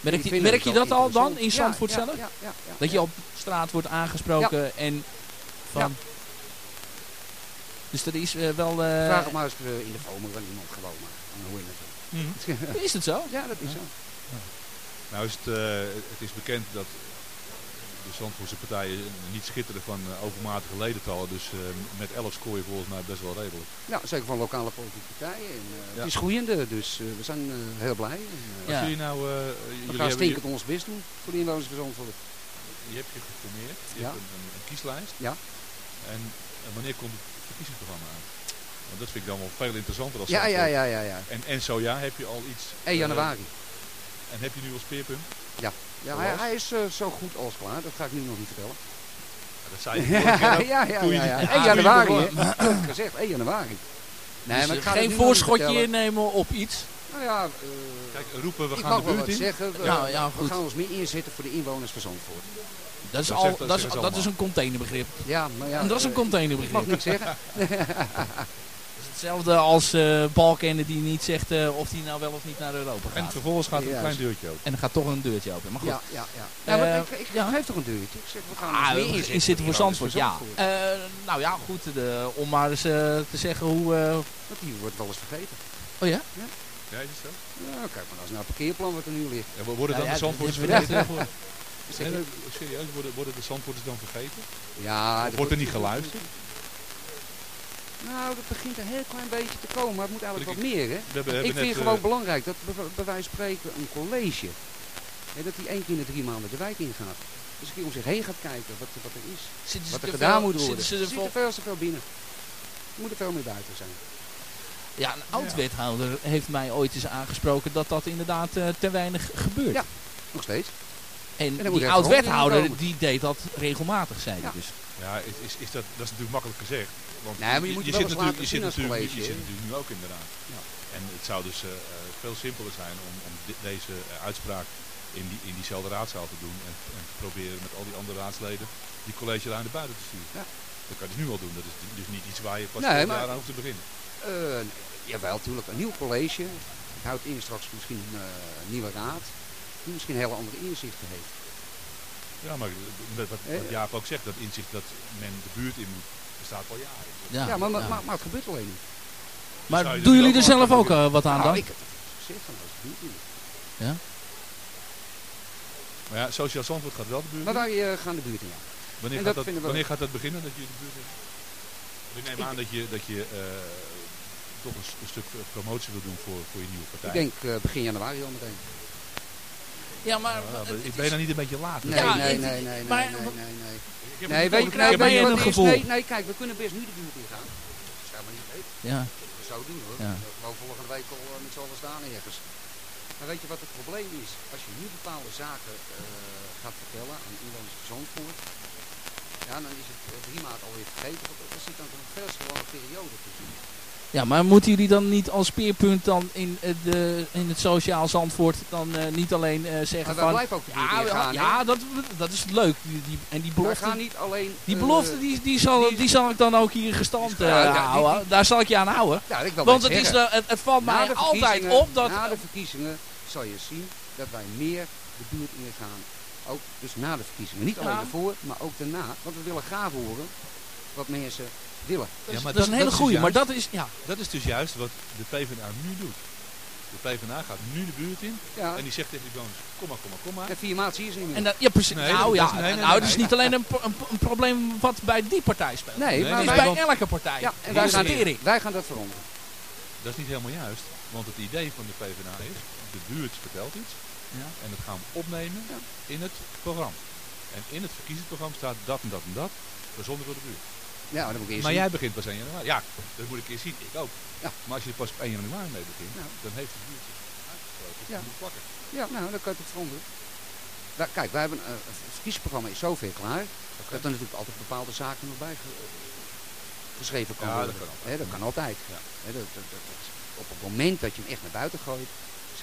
[SPEAKER 5] Merk
[SPEAKER 6] Die
[SPEAKER 5] je, merk je dat al dan in Zandvoort
[SPEAKER 6] ja,
[SPEAKER 5] zelf?
[SPEAKER 6] ja, ja, ja,
[SPEAKER 5] dat je op straat wordt aangesproken en van... Dus er is eh, wel... eh,
[SPEAKER 6] Vraag het maar eens eh, in de Vomer aan iemand gewoon maar. En hoe in het.
[SPEAKER 5] Is het zo?
[SPEAKER 6] Ja, dat is zo.
[SPEAKER 7] Nou is het, eh, het is bekend dat de Zandvoortse partijen niet schitteren van overmatige ledentallen. Dus eh, met 11 scoor je volgens mij best wel redelijk.
[SPEAKER 6] Ja, zeker van lokale politieke partijen. En,
[SPEAKER 7] Ja.
[SPEAKER 6] Het is groeiende, dus we zijn eh, heel blij. En, eh,
[SPEAKER 7] Als jullie nou... eh,
[SPEAKER 6] we
[SPEAKER 7] jullie
[SPEAKER 6] gaan stinkend ons best doen voor de inwoners van Zandvoort.
[SPEAKER 7] Je hebt je geformeerd, je
[SPEAKER 6] Ja.
[SPEAKER 7] hebt een, een, een kieslijst.
[SPEAKER 6] Ja.
[SPEAKER 7] En, en wanneer komt het verkiezingsprogramma aan? Want dat vind ik dan wel veel interessanter als
[SPEAKER 6] Ja, ja, ja, ja, ja.
[SPEAKER 7] En, en zo ja, heb je al iets...
[SPEAKER 6] 1
[SPEAKER 7] eh,
[SPEAKER 6] januari.
[SPEAKER 7] en heb je nu al speerpunt?
[SPEAKER 6] Ja, ja hij, is eh, zo goed als klaar. Dat ga ik nu nog niet vertellen.
[SPEAKER 7] Dat zei je
[SPEAKER 6] ja,
[SPEAKER 7] ook,
[SPEAKER 6] ja, ja,
[SPEAKER 7] je
[SPEAKER 6] ja, ja.
[SPEAKER 7] die-
[SPEAKER 6] 1
[SPEAKER 7] toen je
[SPEAKER 6] januari, hè. Gezegd, 1 januari. Nee,
[SPEAKER 5] Dus,
[SPEAKER 6] maar
[SPEAKER 5] eh,
[SPEAKER 6] ik ga het
[SPEAKER 5] geen voorschotje innemen op iets.
[SPEAKER 6] Nou ja, eh,
[SPEAKER 7] Kijk, roepen we
[SPEAKER 6] ik
[SPEAKER 7] gaan
[SPEAKER 6] mag
[SPEAKER 7] de
[SPEAKER 6] wel
[SPEAKER 7] buurt in.
[SPEAKER 6] zeggen. We,
[SPEAKER 5] Ja, ja,
[SPEAKER 6] we gaan ons meer inzetten voor de inwoners van Zandvoort.
[SPEAKER 5] Dat is,
[SPEAKER 7] Dat
[SPEAKER 5] al,
[SPEAKER 7] zegt- dat
[SPEAKER 5] dat is, dat is een containerbegrip.
[SPEAKER 6] Ja, maar ja.
[SPEAKER 5] En dat is een
[SPEAKER 6] eh,
[SPEAKER 5] containerbegrip.
[SPEAKER 6] Ik mag niks zeggen.
[SPEAKER 5] Het is hetzelfde als eh Balkenende die niet zegt eh, of hij nou wel of niet naar Europa
[SPEAKER 7] En
[SPEAKER 5] gaat.
[SPEAKER 7] vervolgens gaat er een klein deurtje open.
[SPEAKER 5] En dan gaat toch een deurtje open. Maar goed.
[SPEAKER 6] Ja, ja, ja. ja maar ik, ik
[SPEAKER 5] ja.
[SPEAKER 6] geef toch een deurtje. Ik zeg, we gaan
[SPEAKER 5] Ah, we
[SPEAKER 6] inzetten.
[SPEAKER 5] inzetten voor
[SPEAKER 6] inwoners
[SPEAKER 5] Zandvoort, ja. Eh, nou ja, goed. De, om maar eens te zeggen hoe... eh,
[SPEAKER 6] Want die wordt wel eens vergeten.
[SPEAKER 5] oh ja?
[SPEAKER 7] Ja, is het zo?
[SPEAKER 6] Ja, kijk maar als naar het parkeerplan wat er nu ligt.
[SPEAKER 7] Ja, worden dan
[SPEAKER 5] Ja, ja,
[SPEAKER 7] de
[SPEAKER 5] we
[SPEAKER 7] vergeten? Nee, serieus, worden, worden de Zandvoorters dan vergeten?
[SPEAKER 6] Ja,
[SPEAKER 7] Of wordt er niet geluisterd?
[SPEAKER 6] Nou, dat begint een heel klein beetje te komen, maar het moet eigenlijk wat meer, hè?
[SPEAKER 7] We hebben,
[SPEAKER 6] Ik
[SPEAKER 7] hebben
[SPEAKER 6] vind het gewoon
[SPEAKER 7] eh,
[SPEAKER 6] belangrijk dat bij, bij wijze van spreken een college, hè, dat die één keer in de drie maanden de wijk ingaat. Dus een keer om zich heen gaat kijken wat, wat er is.
[SPEAKER 5] Zitten ze
[SPEAKER 6] Wat er gedaan
[SPEAKER 5] veel-
[SPEAKER 6] moet worden.
[SPEAKER 5] zitten ze
[SPEAKER 6] Ze
[SPEAKER 5] er
[SPEAKER 6] zitten veel te veel binnen. Er moet er veel meer buiten zijn.
[SPEAKER 5] Ja, een oud-wethouder heeft mij ooit eens aangesproken dat dat inderdaad eh, te weinig gebeurt.
[SPEAKER 6] Ja, nog steeds.
[SPEAKER 5] En, die
[SPEAKER 6] er
[SPEAKER 5] oud-wethouder die deed dat regelmatig, zei hij
[SPEAKER 6] Ja.
[SPEAKER 5] dus.
[SPEAKER 7] Ja, is, is, is dat, dat is natuurlijk makkelijk gezegd. Want
[SPEAKER 6] Nee, maar je moet je
[SPEAKER 7] zit natuurlijk, je zit natuurlijk,
[SPEAKER 6] college,
[SPEAKER 7] je zit natuurlijk nu ook inderdaad.
[SPEAKER 6] Ja.
[SPEAKER 7] En het zou dus eh, eh, veel simpeler zijn om, om di- deze eh, uitspraak in, die, in diezelfde raadzaal te doen. En, en te proberen met al die andere raadsleden die college naar buiten te sturen.
[SPEAKER 6] Ja.
[SPEAKER 7] Dat kan je dus nu al doen. Dat is dus niet iets waar je pas
[SPEAKER 6] Nee, maar-
[SPEAKER 7] jaar aan hoeft te beginnen.
[SPEAKER 6] Eh, jawel, natuurlijk. Een nieuw college. Het houdt in straks misschien eh, een nieuwe raad. Die misschien hele andere inzichten heeft.
[SPEAKER 7] Ja, maar wat, wat
[SPEAKER 6] Eh,
[SPEAKER 7] Jaap ook zegt, dat inzicht dat men de buurt in moet, bestaat al jaren.
[SPEAKER 5] Ja,
[SPEAKER 6] Ja, maar, maar,
[SPEAKER 5] ja.
[SPEAKER 6] Maar, maar het gebeurt alleen niet.
[SPEAKER 5] Maar
[SPEAKER 7] Zou je
[SPEAKER 5] doen jullie er zelf ook eh, wat aan
[SPEAKER 6] nou,
[SPEAKER 5] dan?
[SPEAKER 6] ik gezegd van als buurt in.
[SPEAKER 7] Maar ja, Sociaal Zandvoort gaat wel de buurt
[SPEAKER 6] Maar
[SPEAKER 7] in.
[SPEAKER 6] wij eh, gaan de buurt in, ja.
[SPEAKER 7] Wanneer,
[SPEAKER 6] En
[SPEAKER 7] gaat
[SPEAKER 6] dat
[SPEAKER 7] wanneer gaat dat beginnen, dat je de buurt in Ik neem aan dat je, dat je eh, toch een, stuk promotie wil doen voor, voor je nieuwe partij.
[SPEAKER 6] Ik denk eh, begin januari al meteen.
[SPEAKER 5] Ja, maar...
[SPEAKER 7] Ik ben daar niet een beetje laat.
[SPEAKER 6] Nee, nee, nee, nee,
[SPEAKER 5] maar-
[SPEAKER 6] nee, nee, nee, nee. Nee, weet je, nee, weet
[SPEAKER 5] je
[SPEAKER 6] wat is?
[SPEAKER 5] gevoel?
[SPEAKER 6] Nee, nee, kijk, we kunnen best nu de buurt in gaan. Dat is helemaal niet weten.
[SPEAKER 5] Ja.
[SPEAKER 6] We zouden doen hoor.
[SPEAKER 5] Ja.
[SPEAKER 6] We volgende week al eh, met z'n allen staan ergens. Maar weet je wat het probleem is? Als je nu bepaalde zaken eh, gaat vertellen aan inwoners van Zandvoort, ja, dan is het eh, drie maanden alweer vergeten. Want er zit dan een lange periode tussen.
[SPEAKER 5] Ja, maar moeten jullie dan niet als speerpunt dan in, eh, de, in het sociaal Zandvoort dan eh, niet alleen eh, zeggen
[SPEAKER 6] Maar
[SPEAKER 5] van...
[SPEAKER 6] blijven ook
[SPEAKER 5] Ja, ja,
[SPEAKER 6] gaan.
[SPEAKER 5] ja dat, dat is leuk. Die, die, en die belofte,
[SPEAKER 6] gaan niet alleen...
[SPEAKER 5] die, belofte die, die, zal, die zal ik dan ook hier gestand
[SPEAKER 6] ja,
[SPEAKER 5] houden. Daar zal ik je aan houden.
[SPEAKER 6] Ja, ik
[SPEAKER 5] Want het, is,
[SPEAKER 6] zeggen.
[SPEAKER 5] het, het valt
[SPEAKER 6] Na
[SPEAKER 5] mij altijd op dat...
[SPEAKER 6] Na de verkiezingen zal je zien dat wij meer de buurt ingaan. Ook dus na de verkiezingen. Niet alleen ervoor, maar ook daarna. Want we willen graag horen wat mensen willen.
[SPEAKER 5] dat, is,
[SPEAKER 7] maar
[SPEAKER 5] dat is een hele
[SPEAKER 7] dus
[SPEAKER 5] goeie, maar dat is... Ja,
[SPEAKER 7] Dat is dus juist wat de PvdA nu doet. De PvdA gaat nu de buurt in
[SPEAKER 6] Ja.
[SPEAKER 7] en die zegt tegen die bewoners, kom maar, kom maar, kom maar.
[SPEAKER 6] En vier maanden zie je ze niet meer.
[SPEAKER 5] en dat, ja precies.
[SPEAKER 7] Nee,
[SPEAKER 5] nou
[SPEAKER 7] dat-
[SPEAKER 5] ja,
[SPEAKER 7] dat is- nee, nee,
[SPEAKER 5] nou,
[SPEAKER 7] nee,
[SPEAKER 5] het is
[SPEAKER 7] nee.
[SPEAKER 5] niet alleen een, pro- een, een probleem wat bij die partij speelt.
[SPEAKER 6] nee,
[SPEAKER 7] Nee,
[SPEAKER 6] maar
[SPEAKER 5] Het is bij elke partij.
[SPEAKER 6] ja, en wij, gaan, wij gaan dat veranderen.
[SPEAKER 7] Dat is niet helemaal juist, want het idee van de PvdA is, de buurt vertelt iets
[SPEAKER 5] Ja.
[SPEAKER 7] en dat gaan we opnemen in het programma. En in het verkiezingsprogramma staat dat en dat en dat, bijzonder voor de buurt.
[SPEAKER 6] Ja, dat moet ik eerst
[SPEAKER 7] Maar
[SPEAKER 6] zien.
[SPEAKER 7] jij begint pas 1 januari. Ja, dat moet ik eerst zien. Ik ook.
[SPEAKER 6] Ja.
[SPEAKER 7] Maar als je er pas op 1 januari mee begint,
[SPEAKER 6] Ja.
[SPEAKER 7] dan heeft buurt zich uitgesproken.
[SPEAKER 6] Ja.
[SPEAKER 7] Ja. moet plakken.
[SPEAKER 6] Ja, nou, dan kan je het veranderen. Wij- kijk, wij hebben, eh, het verkiezingsprogramma is zover klaar. Dat er natuurlijk altijd bepaalde zaken nog bij ge- geschreven kan
[SPEAKER 7] Ja,
[SPEAKER 6] worden.
[SPEAKER 7] dat kan altijd.
[SPEAKER 6] Hè, dat kan altijd. Hè, dat, dat, dat- dat- op het moment dat je hem echt naar buiten gooit,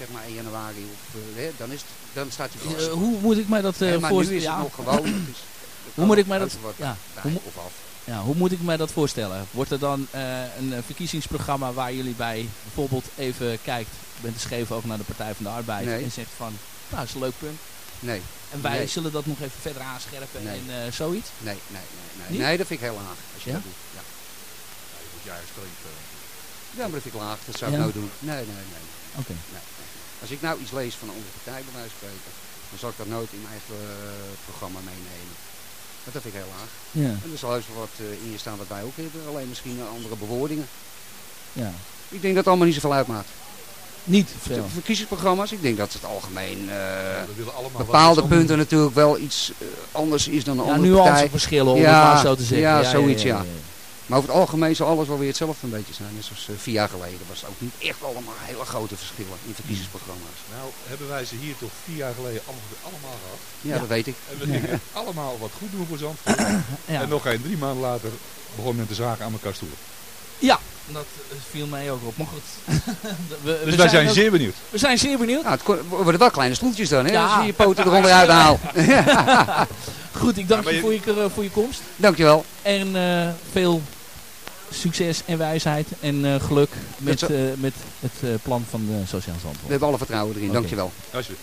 [SPEAKER 6] zeg maar 1 januari, of, eh, hè, dan, is het, dan staat hij vast.
[SPEAKER 5] Eh, hoe moet ik mij dat eh
[SPEAKER 6] maar nu
[SPEAKER 5] voorstellen?
[SPEAKER 6] is het
[SPEAKER 5] Ja.
[SPEAKER 6] nog gewoon. het is- er kan
[SPEAKER 5] moet ik mij dat- ja,
[SPEAKER 6] bij
[SPEAKER 5] hoe
[SPEAKER 6] of af.
[SPEAKER 5] Ja, hoe moet ik mij dat voorstellen? Wordt er dan eh, een eh, verkiezingsprogramma waar jullie bij bijvoorbeeld even kijkt, bent te scheef ook naar de Partij van de Arbeid
[SPEAKER 6] Nee.
[SPEAKER 5] en zegt van, nou dat is een leuk punt.
[SPEAKER 6] Nee,
[SPEAKER 5] En wij
[SPEAKER 6] Nee.
[SPEAKER 5] zullen dat nog even verder aanscherpen
[SPEAKER 6] Nee.
[SPEAKER 5] en eh, zoiets?
[SPEAKER 6] nee, nee, nee. Nee, nee dat vind ik heel laag als je
[SPEAKER 5] Ja?
[SPEAKER 6] dat doet. Ja.
[SPEAKER 7] Ja, je moet
[SPEAKER 8] jij streng uh,
[SPEAKER 6] Ja, maar dat vind ik laag. Dat zou ik nou doen. Nee, nee, nee.
[SPEAKER 5] Oké.
[SPEAKER 6] nee. Als ik nou iets lees van een andere partij, bij wijze van spreken, dan zal ik dat nooit in mijn eigen programma meenemen. Want dat vind ik heel laag.
[SPEAKER 5] Ja.
[SPEAKER 6] En er zal heus wel wat eh, in je staan wat wij ook hebben, alleen misschien andere bewoordingen.
[SPEAKER 5] Ja.
[SPEAKER 6] Ik denk dat het allemaal niet zoveel uitmaakt.
[SPEAKER 5] Niet
[SPEAKER 6] De
[SPEAKER 5] veel.
[SPEAKER 6] verkiezingsprogramma's, ik denk dat het algemeen eh,
[SPEAKER 8] wat
[SPEAKER 6] bepaalde punten natuurlijk wel iets eh, anders is dan een
[SPEAKER 5] Ja,
[SPEAKER 6] andere partij.
[SPEAKER 5] nuanceverschillen, om het
[SPEAKER 6] ja,
[SPEAKER 5] maar zo te zeggen.
[SPEAKER 6] Ja,
[SPEAKER 5] Ja, ja,
[SPEAKER 6] zoiets
[SPEAKER 5] ja,
[SPEAKER 6] ja,
[SPEAKER 5] ja, ja.
[SPEAKER 6] Maar over het algemeen zal alles wel weer hetzelfde een beetje zijn. Net zoals eh, vier jaar geleden was het ook niet echt allemaal hele grote verschillen in verkiezingsprogramma's.
[SPEAKER 8] Nou, hebben wij ze hier toch vier jaar geleden allemaal, allemaal gehad.
[SPEAKER 6] Ja, dat weet ik.
[SPEAKER 8] En we gingen allemaal wat goed doen voor Zandvoort.
[SPEAKER 5] Ja.
[SPEAKER 8] En nog geen drie maanden later begon men de zaken aan elkaar stoelen.
[SPEAKER 5] Ja, dat eh, viel mij ook op. Maar goed. we,
[SPEAKER 8] Dus wij zijn
[SPEAKER 5] ook-
[SPEAKER 8] zeer benieuwd.
[SPEAKER 5] We zijn zeer benieuwd.
[SPEAKER 6] Nou, het worden wel kleine stoeltjes dan, hè?
[SPEAKER 5] Ja.
[SPEAKER 6] Als je je poten eronder uithaalt.
[SPEAKER 5] Goed, ik dank je
[SPEAKER 8] je-
[SPEAKER 5] voor je, eh, voor je komst.
[SPEAKER 6] Dankjewel.
[SPEAKER 5] En eh, veel succes en wijsheid en eh, geluk met,
[SPEAKER 6] zo-
[SPEAKER 5] eh, met het eh, plan van de Sociaal
[SPEAKER 6] We
[SPEAKER 5] Zandvoort.
[SPEAKER 6] hebben alle vertrouwen erin. Dankjewel.
[SPEAKER 8] Alsjeblieft.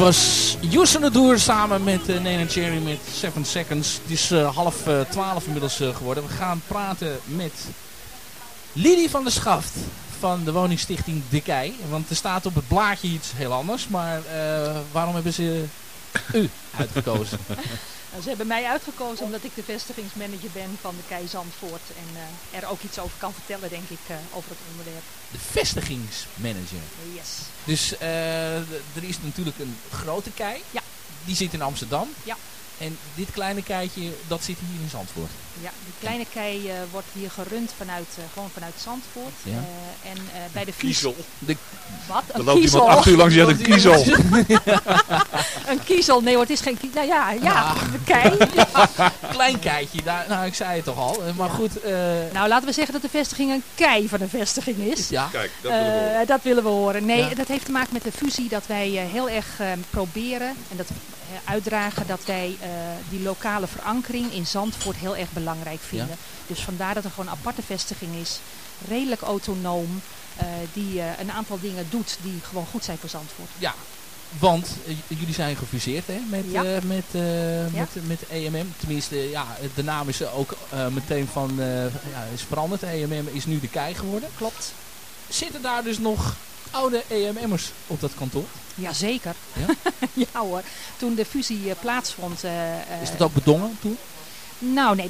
[SPEAKER 5] Was Jossen de Doer samen met uh, Nene Cherry met 7 Seconds. Het is eh, half eh, twaalf inmiddels eh, geworden. We gaan praten met Lidie van der Schaft van de woningstichting De Kei. Want er staat op het blaadje iets heel anders. Maar eh, waarom hebben ze u uitgekozen?
[SPEAKER 9] Nou, ze hebben mij uitgekozen omdat ik de vestigingsmanager ben van de Kei Zandvoort. En eh, er ook iets over kan vertellen, denk ik, eh, over het onderwerp.
[SPEAKER 5] De vestigingsmanager.
[SPEAKER 9] Yes.
[SPEAKER 5] Dus eh, er is natuurlijk een grote kei.
[SPEAKER 9] Ja.
[SPEAKER 5] Die zit in Amsterdam.
[SPEAKER 9] Ja.
[SPEAKER 5] En dit kleine keitje, dat zit hier in Zandvoort.
[SPEAKER 9] Ja, die kleine kei eh, wordt hier gerund vanuit, eh, gewoon vanuit Zandvoort.
[SPEAKER 5] Ja.
[SPEAKER 9] Eh, en eh, bij de
[SPEAKER 7] Kiezel.
[SPEAKER 5] De,
[SPEAKER 9] Wat? Een
[SPEAKER 7] loopt
[SPEAKER 9] kiezel?
[SPEAKER 7] iemand achter u langs, die had een kiezel.
[SPEAKER 9] een kiezel? Nee hoor, het is geen kiezel. Nou ja, ja,
[SPEAKER 5] Ah.
[SPEAKER 9] de kei.
[SPEAKER 5] Klein keitje, daar, nou ik zei het toch al. Maar goed, eh,
[SPEAKER 9] Nou, laten we zeggen dat de vestiging een kei van een vestiging is.
[SPEAKER 5] ja.
[SPEAKER 7] Kijk, dat willen we horen.
[SPEAKER 9] dat willen we horen. Nee,
[SPEAKER 5] Ja.
[SPEAKER 9] dat heeft te maken met de fusie dat wij eh, heel erg eh, proberen en dat uitdragen dat wij eh, die lokale verankering in Zandvoort heel erg belangrijk vinden. Dus vandaar dat er gewoon een aparte vestiging is, redelijk autonoom, eh, die eh, een aantal dingen doet die gewoon goed zijn voor Zandvoort.
[SPEAKER 5] Ja, want eh, jullie zijn gefuseerd hè, met,
[SPEAKER 9] Ja.
[SPEAKER 5] eh, met, eh,
[SPEAKER 9] Ja.
[SPEAKER 5] met, met EMM. Tenminste, ja, de naam is ook eh, meteen van, eh, ja, is veranderd. EMM is nu de KEI geworden.
[SPEAKER 9] Klopt.
[SPEAKER 5] Zitten daar dus nog oude EMM'ers op dat kantoor?
[SPEAKER 9] Jazeker.
[SPEAKER 5] Ja?
[SPEAKER 9] ja hoor. Toen de fusie eh, plaatsvond... eh, eh,
[SPEAKER 5] Is dat ook bedongen toen?
[SPEAKER 9] Nou nee,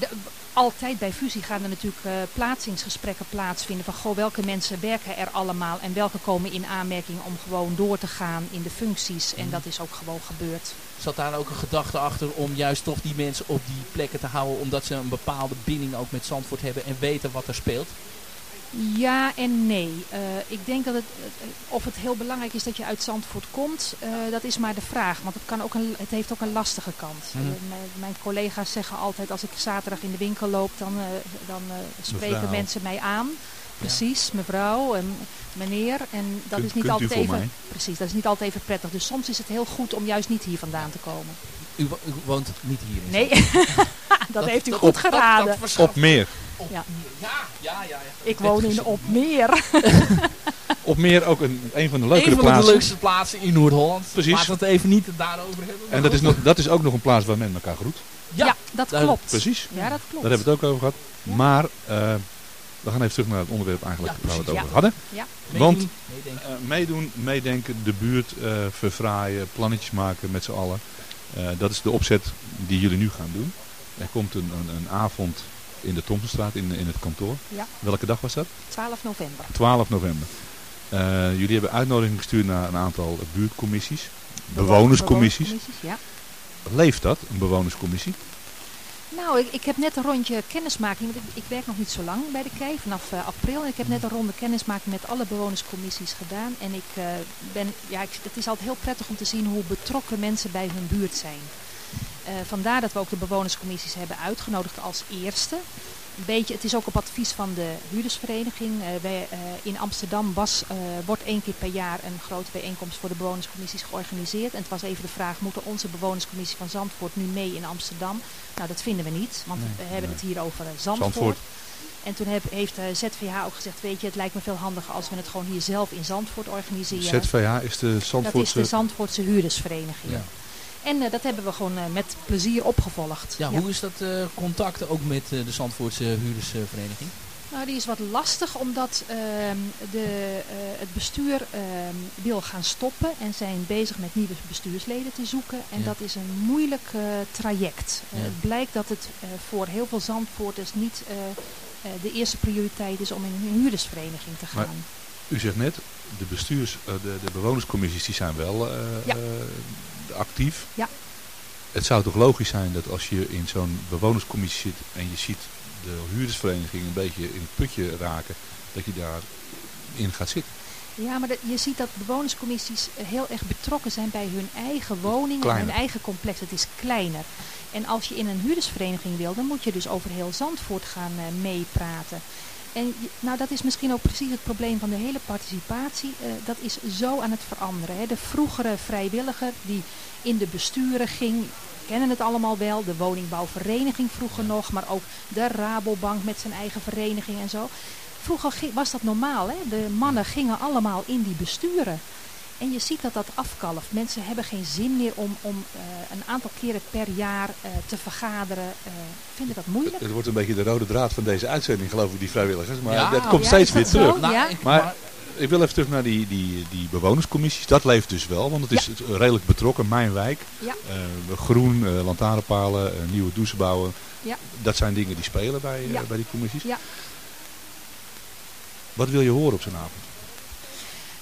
[SPEAKER 9] altijd bij fusie gaan er natuurlijk plaatsingsgesprekken plaatsvinden. Van goh, welke mensen werken er allemaal en welke komen in aanmerking om gewoon door te gaan in de functies. En dat is ook gewoon gebeurd.
[SPEAKER 5] Zat daar ook een gedachte achter om juist toch die mensen op die plekken te houden. Omdat ze een bepaalde binding ook met Zandvoort hebben en weten wat er speelt?
[SPEAKER 9] Ja en nee. Eh, ik denk dat het, eh, of het heel belangrijk is dat je uit Zandvoort komt, eh, dat is maar de vraag. Want het, kan ook een, het heeft ook een lastige kant.
[SPEAKER 5] Mhm.
[SPEAKER 9] Mijn, mijn collega's zeggen altijd als ik zaterdag in de winkel loop, dan, eh, dan eh, spreken
[SPEAKER 7] Mevrouw.
[SPEAKER 9] mensen mij aan. Precies, mevrouw en meneer. En dat
[SPEAKER 7] Kunt-
[SPEAKER 9] is niet altijd even. Precies, dat is niet altijd even prettig. Dus soms is het heel goed om juist niet hier vandaan te komen.
[SPEAKER 5] U, u woont niet hier in
[SPEAKER 9] Nee, dat, heeft u
[SPEAKER 5] dat-
[SPEAKER 9] goed geraden.
[SPEAKER 5] dat
[SPEAKER 7] Op meer.
[SPEAKER 9] Ja.
[SPEAKER 5] Ja, ja, ja. ja.
[SPEAKER 9] Ik woon in Opmeer.
[SPEAKER 7] Op meer ook een, een van de
[SPEAKER 5] Een
[SPEAKER 7] leukere
[SPEAKER 5] van de
[SPEAKER 7] plaatsen.
[SPEAKER 5] leukste plaatsen in Noord-Holland.
[SPEAKER 7] Precies.
[SPEAKER 5] Laten we het even niet daarover hebben.
[SPEAKER 7] En dat is, nog, dat is ook nog een plaats waar men elkaar groet.
[SPEAKER 5] Ja,
[SPEAKER 9] Ja, dat
[SPEAKER 5] daar-
[SPEAKER 9] klopt.
[SPEAKER 7] Precies.
[SPEAKER 9] Ja, dat klopt.
[SPEAKER 7] Daar hebben we het ook over gehad.
[SPEAKER 9] Ja.
[SPEAKER 7] Maar eh, we gaan even terug naar het onderwerp eigenlijk
[SPEAKER 5] Ja,
[SPEAKER 7] waar we het over
[SPEAKER 9] Ja.
[SPEAKER 7] hadden.
[SPEAKER 9] Ja.
[SPEAKER 7] Want
[SPEAKER 5] Meedoen, meedenken.
[SPEAKER 7] eh, meedoen, meedenken, de buurt eh, verfraaien, plannetjes maken met z'n allen. Eh, dat is de opzet die jullie nu gaan doen. Er komt een, een, een avond in de Thompsonstraat in, in het kantoor.
[SPEAKER 9] Ja.
[SPEAKER 7] Welke dag was dat?
[SPEAKER 9] 12 november.
[SPEAKER 7] 12 november. Eh, jullie hebben uitnodiging gestuurd naar een aantal buurtcommissies, bewonerscommissies.
[SPEAKER 9] Bewonerscommissies, Ja.
[SPEAKER 7] Leeft dat, een bewonerscommissie?
[SPEAKER 9] Nou, ik, ik heb net een rondje kennismaking. Want ik, ik werk nog niet zo lang bij de KEI, vanaf eh, april. En ik heb net een ronde kennismaking met alle bewonerscommissies gedaan. En ik eh, ben, ja, ik, het is altijd heel prettig om te zien hoe betrokken mensen bij hun buurt zijn. Eh, vandaar dat we ook de bewonerscommissies hebben uitgenodigd als eerste. Een beetje, het is ook op advies van de huurdersvereniging. Eh, wij, eh, in Amsterdam was, wordt één keer per jaar een grote bijeenkomst voor de bewonerscommissies georganiseerd. En het was even de vraag, moeten onze bewonerscommissie van Zandvoort nu mee in Amsterdam? Nou, dat vinden we niet, want
[SPEAKER 7] Nee,
[SPEAKER 9] we hebben
[SPEAKER 7] nee.
[SPEAKER 9] het hier over Zandvoort.
[SPEAKER 7] Zandvoort.
[SPEAKER 9] En toen heb, heeft de ZVH ook gezegd, weet je, het lijkt me veel handiger als we het gewoon hier zelf in Zandvoort organiseren.
[SPEAKER 7] ZVH is de
[SPEAKER 9] Dat is
[SPEAKER 7] Zandvoortse...
[SPEAKER 9] de Zandvoortse huurdersvereniging.
[SPEAKER 5] Ja.
[SPEAKER 9] En eh, dat hebben we gewoon eh, met plezier opgevolgd.
[SPEAKER 5] Ja, hoe is dat eh, contact ook met eh, de Zandvoortse huurdersvereniging?
[SPEAKER 9] Nou, die is wat lastig omdat ehm, de, eh, het bestuur ehm, wil gaan stoppen en zijn bezig met nieuwe bestuursleden te zoeken. En
[SPEAKER 5] Ja.
[SPEAKER 9] dat is een moeilijk traject.
[SPEAKER 5] Ja.
[SPEAKER 9] het blijkt dat het eh, voor heel veel Zandvoorters niet eh, eh, de eerste prioriteit is om in een huurdersvereniging te
[SPEAKER 7] Maar-
[SPEAKER 9] gaan.
[SPEAKER 7] U zegt net, de, bestuurs, de, de bewonerscommissies die zijn wel eh,
[SPEAKER 9] Ja.
[SPEAKER 7] Actief.
[SPEAKER 9] Ja.
[SPEAKER 7] Het zou toch logisch zijn dat als je in zo'n bewonerscommissie zit en je ziet de huurdersvereniging een beetje in het putje raken, dat je daarin gaat zitten.
[SPEAKER 9] Ja, maar dat- je ziet dat bewonerscommissies heel erg betrokken zijn bij hun eigen woning en hun eigen complex. Het is kleiner. En als je in een huurdersvereniging wil, dan moet je dus over heel Zandvoort gaan eh, meepraten. En nou, dat is misschien ook precies het probleem van de hele participatie. Eh, dat is zo aan het veranderen. Hè. De vroegere vrijwilliger die in de besturen ging, kennen het allemaal wel. De woningbouwvereniging vroeger nog, maar ook de Rabobank met zijn eigen vereniging en zo. Vroeger was dat normaal. Hè. De mannen gingen allemaal in die besturen. En je ziet dat dat afkalft. Mensen hebben geen zin meer om, om eh, een aantal keren per jaar eh, te vergaderen. eh vinden dat moeilijk.
[SPEAKER 7] Het wordt een beetje de rode draad van deze uitzending, geloof ik, die vrijwilligers. Maar
[SPEAKER 5] Ja.
[SPEAKER 7] dat komt
[SPEAKER 9] Ja,
[SPEAKER 7] steeds weer terug.
[SPEAKER 9] Nou, Ja.
[SPEAKER 7] Maar ik wil even terug naar die, die, die bewonerscommissies. Dat leeft dus wel, want het is redelijk betrokken. Mijn wijk,
[SPEAKER 9] Ja.
[SPEAKER 7] groen, eh, lantaarnpalen, nieuwe douchen bouwen.
[SPEAKER 9] Ja.
[SPEAKER 7] Dat zijn dingen die spelen bij,
[SPEAKER 9] Ja.
[SPEAKER 7] bij die commissies.
[SPEAKER 9] Ja.
[SPEAKER 7] Wat wil je horen op zo'n avond?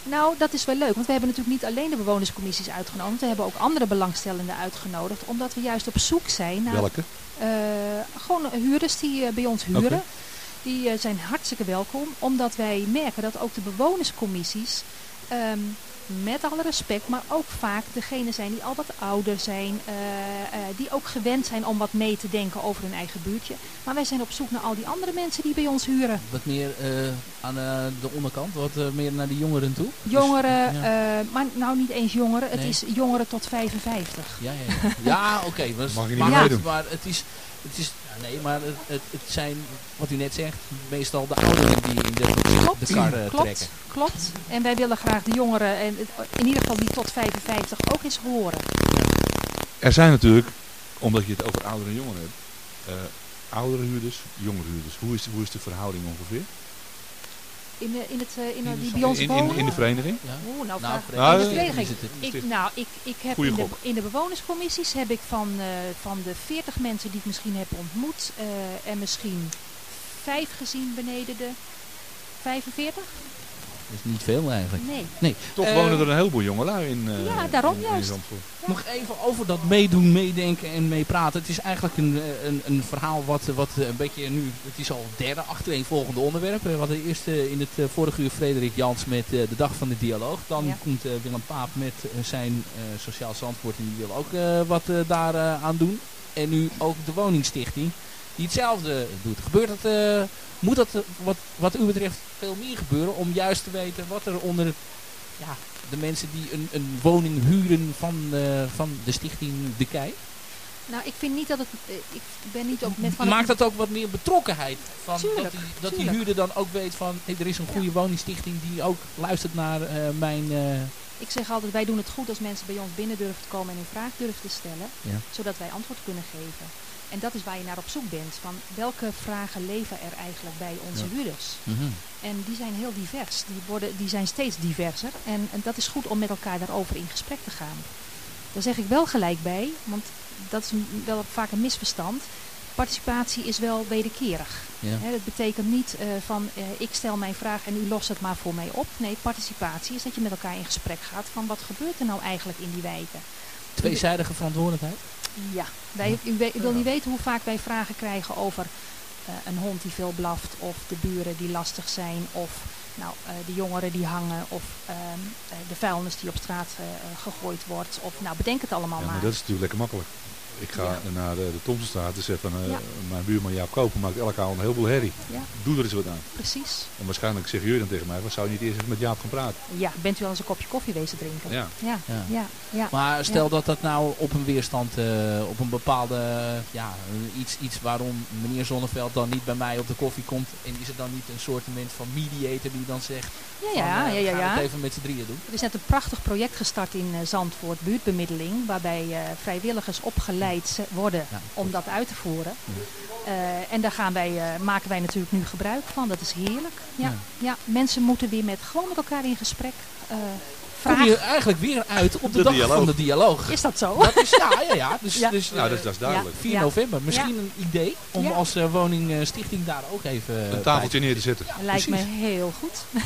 [SPEAKER 9] Nou, dat is wel leuk, want we hebben natuurlijk niet alleen de bewonerscommissies uitgenodigd. We hebben ook andere belangstellenden uitgenodigd, omdat we juist op zoek zijn naar...
[SPEAKER 7] Welke?
[SPEAKER 9] eh, gewoon huurders die eh, bij ons huren. Die eh, zijn hartstikke welkom, omdat wij merken dat ook de bewonerscommissies, ehm, met alle respect, maar ook vaak degene zijn die al wat ouder zijn, eh, eh, die ook gewend zijn om wat mee te denken over hun eigen buurtje. Maar wij zijn op zoek naar al die andere mensen die bij ons huren.
[SPEAKER 5] Wat meer eh, aan eh, de onderkant, wat meer naar de jongeren toe. Dus,
[SPEAKER 9] Jongeren,
[SPEAKER 5] ja.
[SPEAKER 9] eh, maar nou niet eens jongeren, het
[SPEAKER 5] Nee.
[SPEAKER 9] is jongeren tot 55.
[SPEAKER 5] Ja, ja, ja. ja oké. maar,
[SPEAKER 7] Mag je niet
[SPEAKER 5] maar, maar het is, het is nee, maar het, het, het zijn, wat u net zegt, meestal de ouderen die in de, de kar eh,
[SPEAKER 9] klopt,
[SPEAKER 5] trekken.
[SPEAKER 9] klopt. En wij willen graag de jongeren, en in ieder geval die tot 55, ook eens horen.
[SPEAKER 7] Er zijn natuurlijk, omdat je het over oudere en jongeren hebt, eh, oudere huurders, jongere huurders. Hoe is, hoe is de verhouding ongeveer?
[SPEAKER 9] In, de, in, het, eh, in, de-
[SPEAKER 5] In de
[SPEAKER 9] die bij ons
[SPEAKER 7] In, in, in de vereniging?
[SPEAKER 5] Ja.
[SPEAKER 9] Oeh, nou,
[SPEAKER 5] Nou,
[SPEAKER 9] vraag in de vereniging.
[SPEAKER 5] het, het
[SPEAKER 9] Ik, nou, ik, ik heb in de, in de bewonerscommissies heb ik van, eh, van de 40 mensen die ik misschien heb ontmoet, eh er misschien vijf gezien beneden de 45?
[SPEAKER 5] Dat is niet veel eigenlijk.
[SPEAKER 9] Nee.
[SPEAKER 5] nee.
[SPEAKER 7] Toch
[SPEAKER 5] Eh,
[SPEAKER 7] wonen er een heleboel jongelui in, eh
[SPEAKER 9] Ja, daarom
[SPEAKER 7] in- in
[SPEAKER 9] juist.
[SPEAKER 5] Nog even over dat meedoen, meedenken en meepraten. Het is eigenlijk een, eh, een, een verhaal wat, wat een beetje nu... Het is al het derde achtereenvolgende onderwerp. We hadden eerst in het vorige uur Frederik Jans met de Dag van de Dialoog. Dan
[SPEAKER 9] Ja.
[SPEAKER 5] komt Willem Paap met zijn eh, Sociaal Zandvoort. En die wil ook eh, wat daar eh, aan doen. En nu ook de Woningstichting. Die hetzelfde doet. Gebeurt het... eh, moet dat wat, wat u betreft veel meer gebeuren om juist te weten wat er onder ja, de mensen die een, een woning huren van, eh, van de stichting De Kei.
[SPEAKER 9] Nou, ik vind niet dat het... eh, Ik ben niet ook net van...
[SPEAKER 5] Maakt dat ook wat meer betrokkenheid? Van
[SPEAKER 9] Tuurlijk,
[SPEAKER 5] dat die, dat die huurder dan ook weet van hey, er is een goede woningstichting die ook luistert naar mijn...
[SPEAKER 9] Ik zeg altijd, wij doen het goed als mensen bij ons binnen durven te komen en een vraag durven te stellen.
[SPEAKER 5] Ja.
[SPEAKER 9] Zodat wij antwoord kunnen geven. En dat is waar je naar op zoek bent. Van welke vragen leven er eigenlijk bij onze
[SPEAKER 5] Ja.
[SPEAKER 9] huurders?
[SPEAKER 5] mhm.
[SPEAKER 9] En die zijn heel divers. Die, worden, die zijn steeds diverser. En, en dat is goed om met elkaar daarover in gesprek te gaan. Daar zeg ik wel gelijk bij, want dat is wel vaak een misverstand. Participatie is wel wederkerig.
[SPEAKER 5] Ja.
[SPEAKER 9] Dat betekent niet eh, van eh, ik stel mijn vraag en u lost het maar voor mij op. Nee, participatie is dat je met elkaar in gesprek gaat van wat gebeurt er nou eigenlijk in die wijken.
[SPEAKER 5] Tweezijdige verantwoordelijkheid.
[SPEAKER 9] Ja, wij, u, we- u wil niet weten hoe vaak wij vragen krijgen over eh, een hond die veel blaft of de buren die lastig zijn of nou, eh, de jongeren die hangen of ehm, eh, de vuilnis die op straat gegooid wordt. Of nou, bedenk het allemaal
[SPEAKER 7] Ja, maar
[SPEAKER 9] maar.
[SPEAKER 7] dat is natuurlijk lekker makkelijk. Ik ga
[SPEAKER 9] Ja.
[SPEAKER 7] naar de, de Thompsonstraat en zeg van eh,
[SPEAKER 9] Ja.
[SPEAKER 7] mijn buurman Jaap Koper maakt elke avond een heleboel herrie.
[SPEAKER 9] Ja.
[SPEAKER 7] Doe er eens wat aan.
[SPEAKER 9] Precies.
[SPEAKER 7] En waarschijnlijk zeggen jullie dan tegen mij, wat zou je niet eerst eens met Jaap gaan praten?
[SPEAKER 9] Ja, bent u wel eens een kopje koffie wezen drinken?
[SPEAKER 7] Ja.
[SPEAKER 9] Ja,
[SPEAKER 5] Ja.
[SPEAKER 9] ja, ja.
[SPEAKER 5] Maar stel
[SPEAKER 9] Ja.
[SPEAKER 5] dat dat nou op een weerstand, eh, op een bepaalde, ja, eh, iets, iets waarom meneer Zonneveld dan niet bij mij op de koffie komt. En is er dan niet een soort van mediator die dan zegt,
[SPEAKER 9] Ja,
[SPEAKER 5] van,
[SPEAKER 9] ja,
[SPEAKER 5] eh,
[SPEAKER 9] ja,
[SPEAKER 5] we
[SPEAKER 9] ja,
[SPEAKER 5] gaan
[SPEAKER 9] ja.
[SPEAKER 5] het even met z'n drieën doen.
[SPEAKER 9] Er is net een prachtig project gestart in eh, Zandvoort, buurtbemiddeling, waarbij eh, vrijwilligers opgeleid worden
[SPEAKER 5] Ja.
[SPEAKER 9] om dat uit te voeren. Eh, en daar gaan wij, eh, maken wij natuurlijk nu gebruik van. Dat is heerlijk. Ja,
[SPEAKER 5] Ja.
[SPEAKER 9] ja. mensen moeten weer met, gewoon met elkaar in gesprek. eh
[SPEAKER 5] Kom je eigenlijk weer uit op de,
[SPEAKER 7] De
[SPEAKER 5] dag
[SPEAKER 7] dialoog.
[SPEAKER 5] van de dialoog.
[SPEAKER 9] Is dat zo?
[SPEAKER 5] Dat is, ja, ja, ja. Dus,
[SPEAKER 9] Ja.
[SPEAKER 5] dus,
[SPEAKER 7] Nou, dat is, dat is duidelijk.
[SPEAKER 5] 4
[SPEAKER 9] Ja.
[SPEAKER 5] november. Misschien
[SPEAKER 9] Ja.
[SPEAKER 5] een idee om
[SPEAKER 9] Ja.
[SPEAKER 5] als eh, woningstichting daar ook even... eh,
[SPEAKER 7] Een tafeltje neer te zetten.
[SPEAKER 9] Lijkt me heel goed.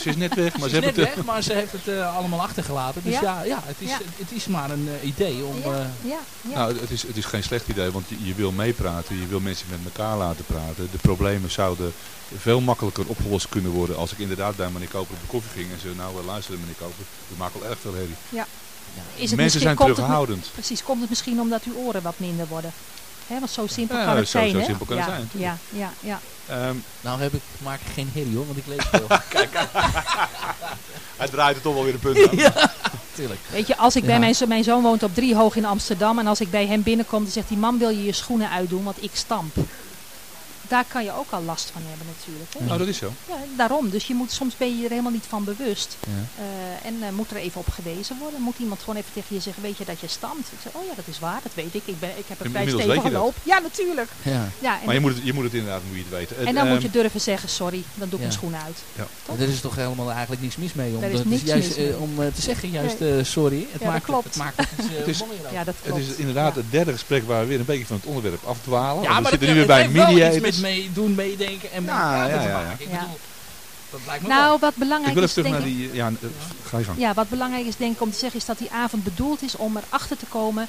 [SPEAKER 7] Ze is net weg, maar
[SPEAKER 5] Ze
[SPEAKER 7] ze
[SPEAKER 5] is net weg, maar ze heeft het eh, allemaal achtergelaten. Dus ja,
[SPEAKER 9] Ja.
[SPEAKER 5] ja, het, is,
[SPEAKER 9] Ja.
[SPEAKER 5] het is maar een idee om...
[SPEAKER 9] Ja,
[SPEAKER 5] eh,
[SPEAKER 9] ja, ja.
[SPEAKER 7] Nou, het is, het is geen slecht idee, want je, je wil meepraten, je wil mensen met elkaar laten praten. De problemen zouden veel makkelijker opgelost kunnen worden als ik inderdaad bij meneer Koper op de koffie ging en ze nou luisteren meneer Koper, we maken wel erg veel herrie.
[SPEAKER 9] ja. Is het
[SPEAKER 7] Mensen zijn
[SPEAKER 9] het
[SPEAKER 7] terughoudend.
[SPEAKER 9] precies, komt het misschien omdat uw oren wat minder worden? Hè, want zo simpel
[SPEAKER 7] Ja,
[SPEAKER 9] kan het
[SPEAKER 7] zo-
[SPEAKER 9] zijn.
[SPEAKER 7] zo simpel kan het
[SPEAKER 9] ja,
[SPEAKER 7] zijn,
[SPEAKER 9] Ja,
[SPEAKER 7] natuurlijk.
[SPEAKER 9] ja, ja.
[SPEAKER 7] Ehm,
[SPEAKER 5] Nou heb ik, maak ik geen herrie hoor, want ik lees veel. Kijk,
[SPEAKER 7] hij draait er toch wel weer een punt aan.
[SPEAKER 5] ja, tuurlijk.
[SPEAKER 9] Weet je, als ik bij mijn, zo- mijn zoon woont op drie hoog in Amsterdam. En als ik bij hem binnenkom, dan zegt hij, mam wil je je schoenen uitdoen, want ik stamp. Daar kan je ook al last van hebben natuurlijk. Hè?
[SPEAKER 7] Oh, dat is zo.
[SPEAKER 9] Ja, daarom. Dus je moet, soms ben je er helemaal niet van bewust.
[SPEAKER 5] Ja.
[SPEAKER 9] Eh, en eh, moet er even op gewezen worden. Moet iemand gewoon even tegen je zeggen, weet je dat je stamt? Ik zeg, oh ja, dat is waar, dat weet ik. Ik, ben, ik heb een vrij stevige
[SPEAKER 7] weet je dat.
[SPEAKER 9] loop. Ja, natuurlijk.
[SPEAKER 5] Ja.
[SPEAKER 9] Ja, en,
[SPEAKER 7] Maar je moet, het, je moet het inderdaad moet je het weten.
[SPEAKER 9] en dan moet
[SPEAKER 7] ehm,
[SPEAKER 9] je durven zeggen, sorry, dan doe ik
[SPEAKER 5] Ja.
[SPEAKER 9] mijn schoenen uit.
[SPEAKER 7] Ja.
[SPEAKER 5] Er is toch helemaal eigenlijk niks mis mee om,
[SPEAKER 9] is
[SPEAKER 5] dat
[SPEAKER 9] niks
[SPEAKER 5] juist,
[SPEAKER 9] mis
[SPEAKER 5] eh, om te zeggen, juist
[SPEAKER 9] Nee.
[SPEAKER 5] eh, sorry. Het
[SPEAKER 9] Ja, dat
[SPEAKER 5] maakt,
[SPEAKER 9] klopt.
[SPEAKER 5] Het maakt het
[SPEAKER 7] is-.
[SPEAKER 9] Ja, dat
[SPEAKER 7] het is inderdaad
[SPEAKER 9] Ja.
[SPEAKER 7] het derde gesprek waar we weer een beetje van het onderwerp afdwalen.
[SPEAKER 5] Ja,
[SPEAKER 7] we zitten nu weer bij
[SPEAKER 5] heeft wel met meedoen, meedenken en met
[SPEAKER 7] Ja, ja,
[SPEAKER 5] maken. Ik
[SPEAKER 9] Ja.
[SPEAKER 5] bedoel, dat lijkt me wel.
[SPEAKER 9] Nou, wat
[SPEAKER 7] Ik
[SPEAKER 9] belangrijk
[SPEAKER 7] wil
[SPEAKER 9] is,
[SPEAKER 7] even terug naar
[SPEAKER 9] ik...
[SPEAKER 7] die... Ja, eh, ga je gang.
[SPEAKER 9] Ja, wat belangrijk is denk ik om te zeggen is dat die avond bedoeld is om erachter te komen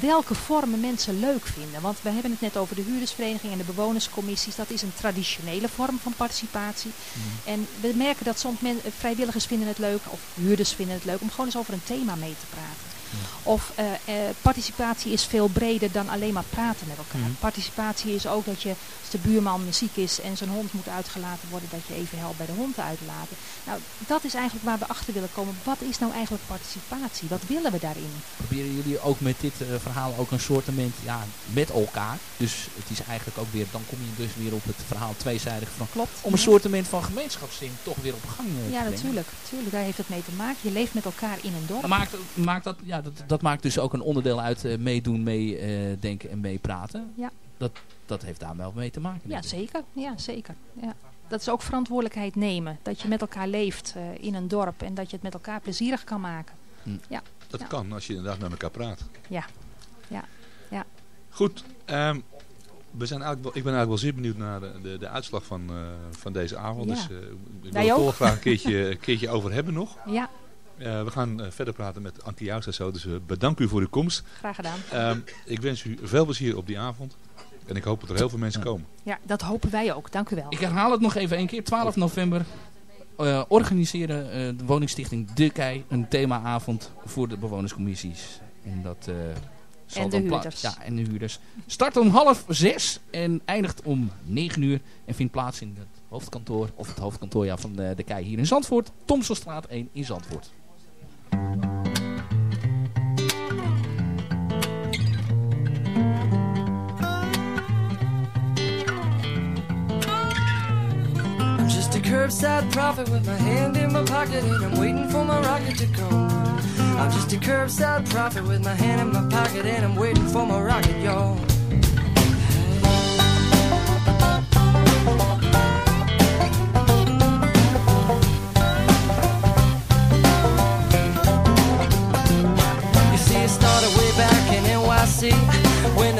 [SPEAKER 9] welke vormen mensen leuk vinden. Want we hebben het net over de huurdersvereniging en de bewonerscommissies. Dat is een traditionele vorm van participatie. En we merken dat soms men, vrijwilligers vinden het leuk of huurders vinden het leuk om gewoon eens over een thema mee te praten. Of eh, eh, participatie is veel breder dan alleen maar praten met elkaar.
[SPEAKER 5] Mhm.
[SPEAKER 9] Participatie is ook dat je, als de buurman ziek is en zijn hond moet uitgelaten worden, dat je even helpt bij de hond uitlaten. Nou, dat is eigenlijk waar we achter willen komen. Wat is nou eigenlijk participatie? Wat willen we daarin?
[SPEAKER 5] Proberen jullie ook met dit eh, verhaal ook een soortement ja, met elkaar. Dus het is eigenlijk ook weer, dan kom je dus weer op het verhaal tweezijdig van.
[SPEAKER 9] Klopt.
[SPEAKER 5] Om een
[SPEAKER 9] Ja.
[SPEAKER 5] soortement van gemeenschapszin toch weer op gang te
[SPEAKER 9] Ja,
[SPEAKER 5] brengen.
[SPEAKER 9] natuurlijk. natuurlijk. Daar heeft het mee te maken. Je leeft met elkaar in een dorp.
[SPEAKER 5] Maar maakt, maakt dat, ja, dat, dat maakt dus ook een onderdeel uit eh, meedoen, meedenken en meepraten.
[SPEAKER 9] Ja.
[SPEAKER 5] Dat, dat heeft daar wel mee te maken.
[SPEAKER 9] Ja, zeker. Ja, zeker. Ja. Dat is ook verantwoordelijkheid nemen. Dat je met elkaar leeft eh, in een dorp en dat je het met elkaar plezierig kan maken.
[SPEAKER 5] Hm.
[SPEAKER 9] Ja.
[SPEAKER 7] Dat
[SPEAKER 9] Ja.
[SPEAKER 7] kan als je inderdaad met elkaar praat.
[SPEAKER 9] Ja. Ja. Ja.
[SPEAKER 7] Goed. ehm, we zijn eigenlijk wel, ik ben eigenlijk wel zeer benieuwd naar de, de, de uitslag van, eh, van deze avond.
[SPEAKER 9] Ja.
[SPEAKER 7] Dus eh, ik
[SPEAKER 9] Wij
[SPEAKER 7] wil het
[SPEAKER 9] ook.
[SPEAKER 7] toch graag een keertje, een keertje over hebben nog.
[SPEAKER 9] Ja,
[SPEAKER 7] Eh, we gaan eh, verder praten met Ankie Jouwstra zo. Dus we bedanken u voor uw komst.
[SPEAKER 9] graag gedaan.
[SPEAKER 7] Ehm, ik wens u veel plezier op die avond. En ik hoop dat er heel veel mensen komen.
[SPEAKER 9] Ja, dat hopen wij ook. Dank u wel.
[SPEAKER 5] Ik herhaal het nog even één keer. 12 november eh, organiseren eh, de woningstichting De Kei een themaavond voor de bewonerscommissies. En dat eh, zal
[SPEAKER 9] En de
[SPEAKER 5] dan
[SPEAKER 9] huurders.
[SPEAKER 5] Ja, en de huurders. Start om half zes en eindigt om negen uur. En vindt plaats in het hoofdkantoor, of het hoofdkantoor ja, van de, de Kei hier in Zandvoort. Tomselstraat 1 in Zandvoort.
[SPEAKER 1] Curbside prophet with my hand in my pocket and I'm waiting for my rocket to come. I'm just a curbside prophet with my hand in my pocket and I'm waiting for my rocket, y'all. You see, it started way back in NYC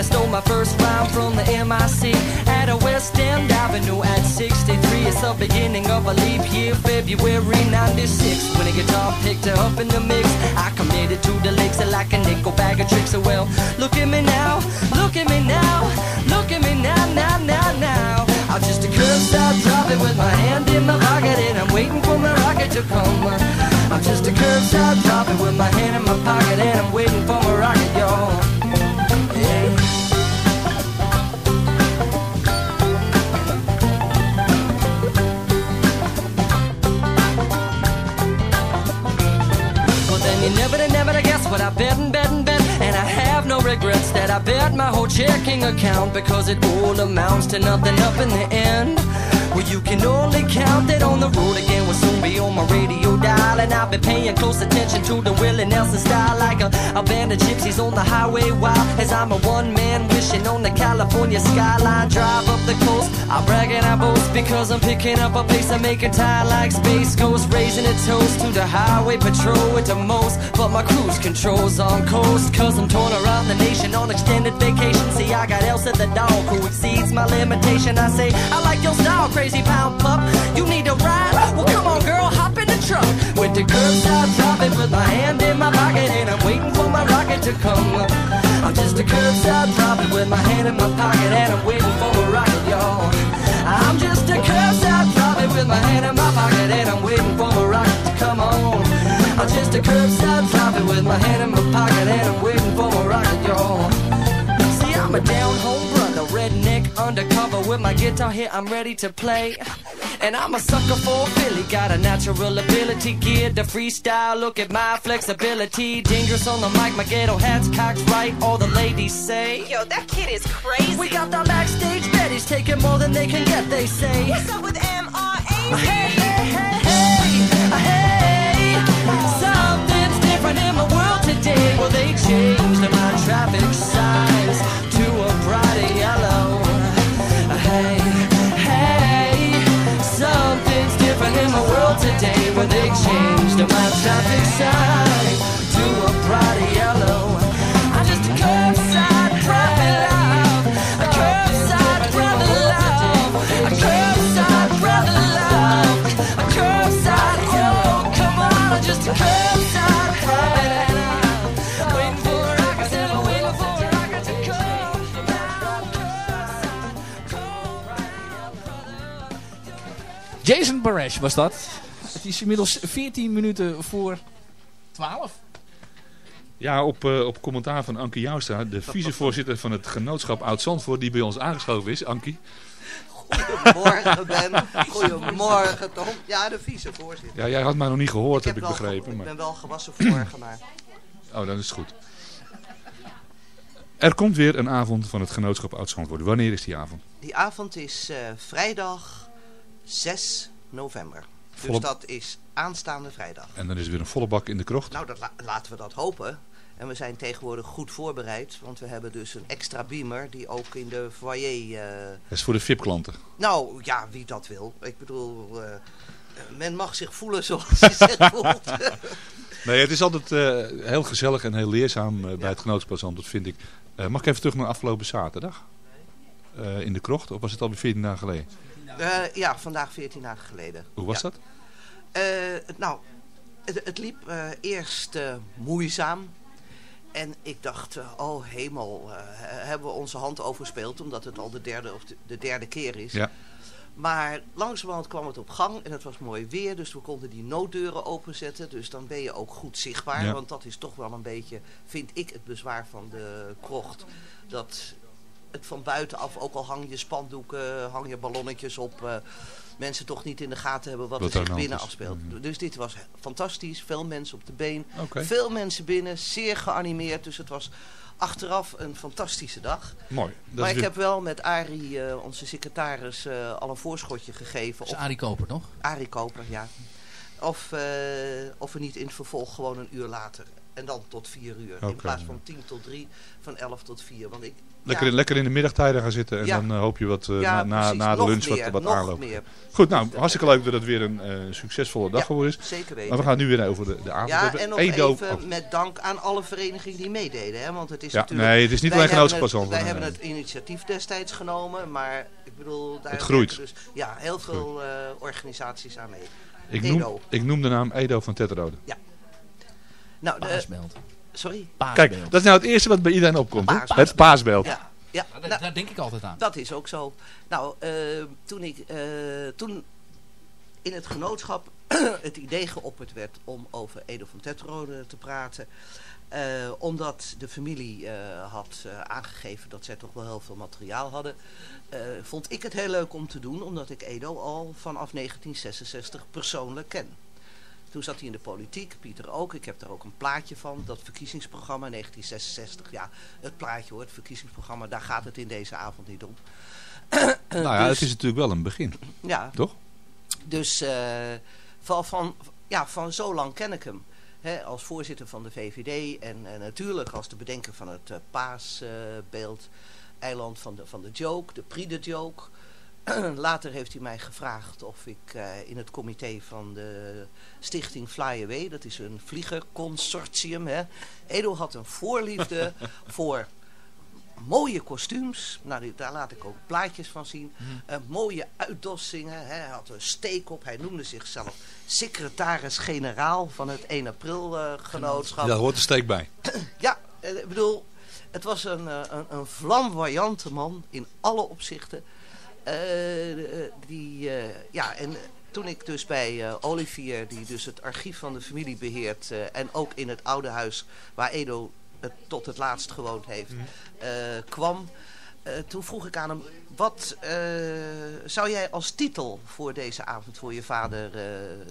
[SPEAKER 1] I stole my first rhyme from the MIC at a West End Avenue at 63. It's the beginning of a leap year, February 96. When a guitar picked her up in the mix, I committed to the licks like a nickel bag of tricks. So well, look at me now, look at me now, look at me now, now, now, now. I'm just a curbside prophet with my hand in my pocket and I'm waiting for my rocket to come. I'm just a curbside prophet with my hand in my pocket and I'm waiting for my rocket, y'all. What I bet and bet and bet. And I have no regrets that I bet my whole checking account because it all amounts to nothing up in the end. Well, you can only I've been paying close attention to the Willie Nelson style like a, a band of gypsies on the highway wild. As I'm a one man wishing on the California skyline. Drive up the coast, I brag and I boast because I'm picking up a pace and making time like Space Ghost. Raising a toast to the highway patrol at the most. But my cruise control's on coast cause I'm torn around the nation on extended vacation. See, I got Elsa the dog who exceeds my limitation. I say, I like your style, crazy pound pup. You need a ride? Well, come on, girl, hop in the truck. With the curbside dropping with my hand in my pocket and I'm waiting for my rocket to come. I'm just a curbside prophet with my hand in my pocket and I'm waiting for my rocket, y'all. I'm just a curbside prophet with my hand in my pocket and I'm waiting for my rocket to come on. I'm just a curbside prophet with my hand in my pocket and I'm waiting for my rocket, y'all. See, I'm a down home undercover with my guitar here, I'm ready to play. And I'm a sucker for Philly, got a natural ability, geared to freestyle. Look at my flexibility, dangerous on the mic, my ghetto hat's cocked right. All the ladies say,
[SPEAKER 10] Yo, that kid is crazy.
[SPEAKER 1] We got the backstage Betty's taking more than they can get, they say.
[SPEAKER 10] What's up with MRA?
[SPEAKER 1] Hey, hey, hey, hey, hey. Something's different in my world today. Well, they changed my traffic today. Well, they changed my traffic sign to a brighter yellow. I'm just a curbside love. A curbside love. A curbside love. A curbside, oh, come on. Just a curbside waiting for a rocket to come.
[SPEAKER 5] Jason Barash was dat. Het is inmiddels 14 minuten voor 12.
[SPEAKER 7] Ja, op, eh, op commentaar van Ankie Joustra, de vicevoorzitter van het genootschap Oud-Zandvoort, die bij ons aangeschoven is. Ankie.
[SPEAKER 11] Goedemorgen Ben. Goedemorgen Tom. Ja, de vicevoorzitter.
[SPEAKER 7] Ja, jij had mij nog niet gehoord, heb ik, begrepen.
[SPEAKER 11] gehoord. Ik
[SPEAKER 7] maar-
[SPEAKER 11] ben wel gewassen vorige, maar...
[SPEAKER 7] Oh, dan is het goed. Er komt weer een avond van het genootschap Oud-Zandvoort. Wanneer is die avond?
[SPEAKER 11] Die avond is eh, vrijdag 6 november. Dus dat is aanstaande vrijdag.
[SPEAKER 7] En dan is er weer een volle bak in de krocht.
[SPEAKER 11] Nou, dat la- laten we dat hopen. En we zijn tegenwoordig goed voorbereid. Want we hebben dus een extra beamer die ook in de foyer... eh,
[SPEAKER 7] Dat is voor de VIP-klanten.
[SPEAKER 11] Nou, ja, wie dat wil. Ik bedoel, eh, men mag zich voelen zoals hij zich voelt.
[SPEAKER 7] Nee, het is altijd eh, heel gezellig en heel leerzaam bij het genootschap Zandvoort, vind ik. Mag ik even terug naar afgelopen zaterdag? In de krocht, of was het alweer 14 dagen geleden?
[SPEAKER 11] Ja, vandaag 14 dagen geleden.
[SPEAKER 7] Hoe was
[SPEAKER 11] Ja.
[SPEAKER 7] dat?
[SPEAKER 11] Eh, nou, het, het liep eh, eerst eh, moeizaam. En ik dacht, oh hemel, hebben we onze hand overspeeld omdat het al de derde, of de, de derde keer is.
[SPEAKER 7] Ja.
[SPEAKER 11] Maar langzamerhand kwam het op gang en het was mooi weer. Dus we konden die nooddeuren openzetten. Dus dan ben je ook goed zichtbaar.
[SPEAKER 7] Ja.
[SPEAKER 11] Want dat is toch wel een beetje, vind ik, het bezwaar van de krocht. Dat het van buitenaf, ook al hang je spandoeken, hang je ballonnetjes op... eh, mensen toch niet in de gaten hebben wat,
[SPEAKER 7] Wat
[SPEAKER 11] er zich binnen
[SPEAKER 7] is.
[SPEAKER 11] afspeelt. Dus dit was fantastisch. Veel mensen op de been. Veel mensen binnen. Zeer geanimeerd. Dus het was achteraf een fantastische dag.
[SPEAKER 7] Mooi. Dat
[SPEAKER 11] maar ik
[SPEAKER 7] weer-
[SPEAKER 11] heb wel met Arie, eh, onze secretaris, eh, al een voorschotje gegeven.
[SPEAKER 5] is Arie Koper, toch?
[SPEAKER 11] Arie Koper, ja. Of, eh, of we niet in het vervolg gewoon een uur later. En dan tot vier uur. in plaats van tien tot drie, van elf tot vier. Want ik,
[SPEAKER 7] Lekker,
[SPEAKER 11] ja,
[SPEAKER 7] in, lekker in de middagtijden gaan zitten en
[SPEAKER 11] Ja.
[SPEAKER 7] dan eh, hoop je wat eh,
[SPEAKER 11] Ja,
[SPEAKER 7] na, na, de lunch wat, wat
[SPEAKER 11] nog
[SPEAKER 7] aanloop.
[SPEAKER 11] meer.
[SPEAKER 7] Goed, nou, hartstikke leuk dat het weer een eh, succesvolle dag geworden is.
[SPEAKER 11] zeker weten.
[SPEAKER 7] Maar we gaan nu weer over de, de avond
[SPEAKER 11] Ja,
[SPEAKER 7] hebben.
[SPEAKER 11] en nog
[SPEAKER 7] Edo-
[SPEAKER 11] even
[SPEAKER 7] oh,
[SPEAKER 11] met dank aan alle verenigingen die meededen. Hè? Want het is
[SPEAKER 7] Ja,
[SPEAKER 11] natuurlijk,
[SPEAKER 7] nee, het is niet
[SPEAKER 11] wij
[SPEAKER 7] alleen
[SPEAKER 11] hebben
[SPEAKER 7] Genootschap
[SPEAKER 11] het- Wij hebben het initiatief destijds genomen, maar ik bedoel... Daar
[SPEAKER 7] Het groeit.
[SPEAKER 11] Dus, ja, heel veel organisaties aan mee.
[SPEAKER 7] ik, noem, ik noem de naam Edo van Tetterode.
[SPEAKER 11] Ja. Nou, de,
[SPEAKER 5] Paasbeeld.
[SPEAKER 11] Sorry?
[SPEAKER 7] Kijk, dat is nou het eerste wat bij iedereen opkomt.
[SPEAKER 11] Paasbeeld.
[SPEAKER 7] Het paasbeeld.
[SPEAKER 11] Ja, ja.
[SPEAKER 5] daar,
[SPEAKER 11] nou,
[SPEAKER 5] daar denk ik altijd aan.
[SPEAKER 11] Dat is ook zo. Nou, eh, toen, ik, eh, toen in het genootschap het idee geopperd werd om over Edo van Tetrode te praten. eh, omdat de familie eh, had eh, aangegeven dat zij toch wel heel veel materiaal hadden. eh, vond ik het heel leuk om te doen, omdat ik Edo al vanaf 1966 persoonlijk ken. Toen zat hij in de politiek, Pieter ook. Ik heb daar ook een plaatje van, dat verkiezingsprogramma 1966. Ja, het plaatje hoor, het verkiezingsprogramma, daar gaat het in deze avond niet om.
[SPEAKER 7] Nou ja,
[SPEAKER 11] Dus-
[SPEAKER 7] het is natuurlijk wel een begin.
[SPEAKER 11] Ja.
[SPEAKER 7] Toch?
[SPEAKER 11] Dus eh, van, van, ja, van zo lang ken ik hem. Als voorzitter van de VVD en, en natuurlijk als de bedenker van het eh, paasbeeld. eiland van de, van de joke, de Prix de joke. Later heeft hij mij gevraagd of ik eh, in het comité van de stichting Fly Away, dat is een vliegerconsortium. Hè. Edo had een voorliefde voor mooie kostuums. Nou, daar laat ik ook plaatjes van zien. Eh, mooie uitdossingen. Hè. Hij had een steek op. Hij noemde zichzelf secretaris-generaal van het 1 april eh, genootschap.
[SPEAKER 7] Daar hoort de steek bij.
[SPEAKER 11] Ja, eh, ik bedoel, het was een, een, een flamboyante man in alle opzichten. Eh, die, eh, ja, en toen ik dus bij eh, Olivier, die dus het archief van de familie beheert... eh, en ook in het oude huis waar Edo het tot het laatst gewoond heeft, eh, kwam... toen vroeg ik aan hem, wat zou jij als titel voor deze avond voor je vader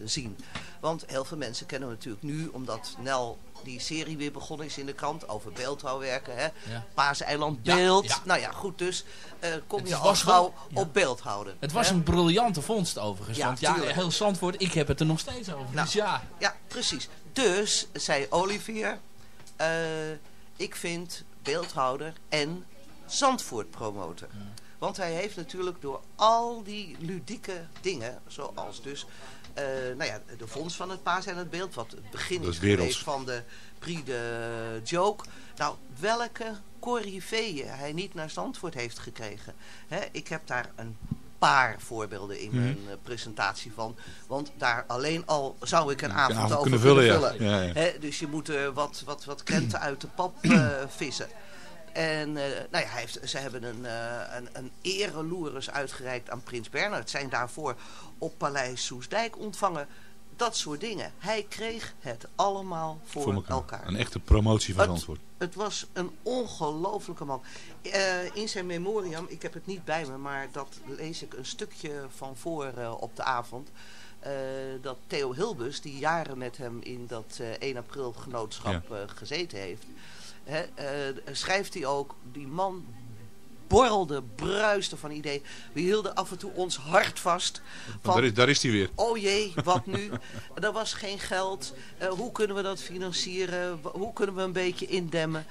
[SPEAKER 11] zien? Want heel veel mensen kennen hem natuurlijk nu, omdat Nel die serie weer begonnen is in de krant over beeldhouwwerken. Hè?
[SPEAKER 5] Ja.
[SPEAKER 11] Paaseiland beeld.
[SPEAKER 5] ja.
[SPEAKER 11] Nou ja, goed dus. eh, kom
[SPEAKER 5] Het
[SPEAKER 11] je
[SPEAKER 5] wel-
[SPEAKER 11] gauw op beeld houden.
[SPEAKER 5] Het was
[SPEAKER 11] hè?
[SPEAKER 5] een briljante vondst overigens.
[SPEAKER 11] Ja,
[SPEAKER 5] want ja,
[SPEAKER 11] tuurlijk.
[SPEAKER 5] heel Zandvoort, ik heb het er nog steeds over.
[SPEAKER 11] Nou,
[SPEAKER 5] dus ja.
[SPEAKER 11] Ja, precies. Dus, zei Olivier, eh, ik vind beeldhouder en Zandvoort promoten. Want hij heeft natuurlijk door al die ludieke dingen, zoals dus nou ja, de fonds van het paas en het beeld, wat het begin is geweest van de Prix de Joke. Nou, welke coryfeeën hij niet naar Zandvoort heeft gekregen. Hè, ik heb daar een paar voorbeelden in
[SPEAKER 7] Mhm.
[SPEAKER 11] mijn eh, presentatie van. Want daar alleen al zou ik een avond
[SPEAKER 7] avond
[SPEAKER 11] over
[SPEAKER 7] kunnen
[SPEAKER 11] kunnen
[SPEAKER 7] vullen, ja.
[SPEAKER 11] Dus je moet er wat, wat, wat krenten uit de pap eh, vissen. En eh, nou ja, hij heeft, ze hebben een, eh een, een uitgereikt aan Prins Bernhard. Zijn daarvoor op Paleis Soesdijk ontvangen. Dat soort dingen. Hij kreeg het allemaal voor,
[SPEAKER 7] Voor elkaar.
[SPEAKER 11] elkaar.
[SPEAKER 7] Een echte promotie van
[SPEAKER 11] Het-
[SPEAKER 7] Zandvoort.
[SPEAKER 11] Het was een ongelofelijke man. Eh, in zijn memoriam, ik heb het niet bij me, maar dat lees ik een stukje van voor op de avond. dat Theo Hilbus, die jaren met hem in dat eh 1 april genootschap gezeten heeft. Eh, schrijft hij ook, die man borrelde, bruiste van idee. We hielden af en toe ons hart vast. Van,
[SPEAKER 7] Daar is, daar is hij weer.
[SPEAKER 11] Oh jee, wat nu? er was geen geld. Eh, hoe kunnen we dat financieren? Hoe kunnen we een beetje indemmen?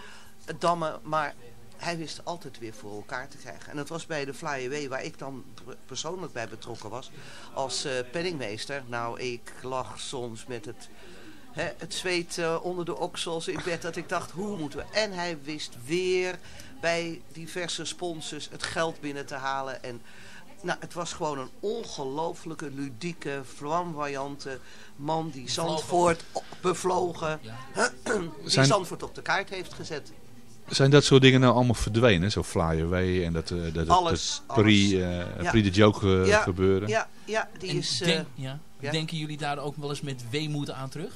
[SPEAKER 11] eh, Dammen. Maar hij wist altijd weer voor elkaar te krijgen. En dat was bij de Fly Away, waar ik dan per- persoonlijk bij betrokken was. Als penningmeester. Nou, ik lag soms met het, het zweet eh, onder de oksels in bed. Dat ik dacht, hoe moeten we? En hij wist weer bij diverse sponsors het geld binnen te halen. En nou, het was gewoon een ongelooflijke, ludieke, flamboyante man die Zandvoort bevlogen, die
[SPEAKER 7] Zijn-
[SPEAKER 11] Zandvoort op de kaart heeft gezet.
[SPEAKER 7] Zijn dat soort dingen nou allemaal verdwenen? Zo Fly Away en dat, eh, dat,
[SPEAKER 11] Alles,
[SPEAKER 7] dat eh,
[SPEAKER 11] Ja.
[SPEAKER 7] Prix de Joke eh,
[SPEAKER 11] Ja,
[SPEAKER 7] gebeuren?
[SPEAKER 11] Ja, ja die
[SPEAKER 5] En
[SPEAKER 11] is... eh,
[SPEAKER 5] denk- ja. Denken jullie daar ook wel eens met weemoed aan terug?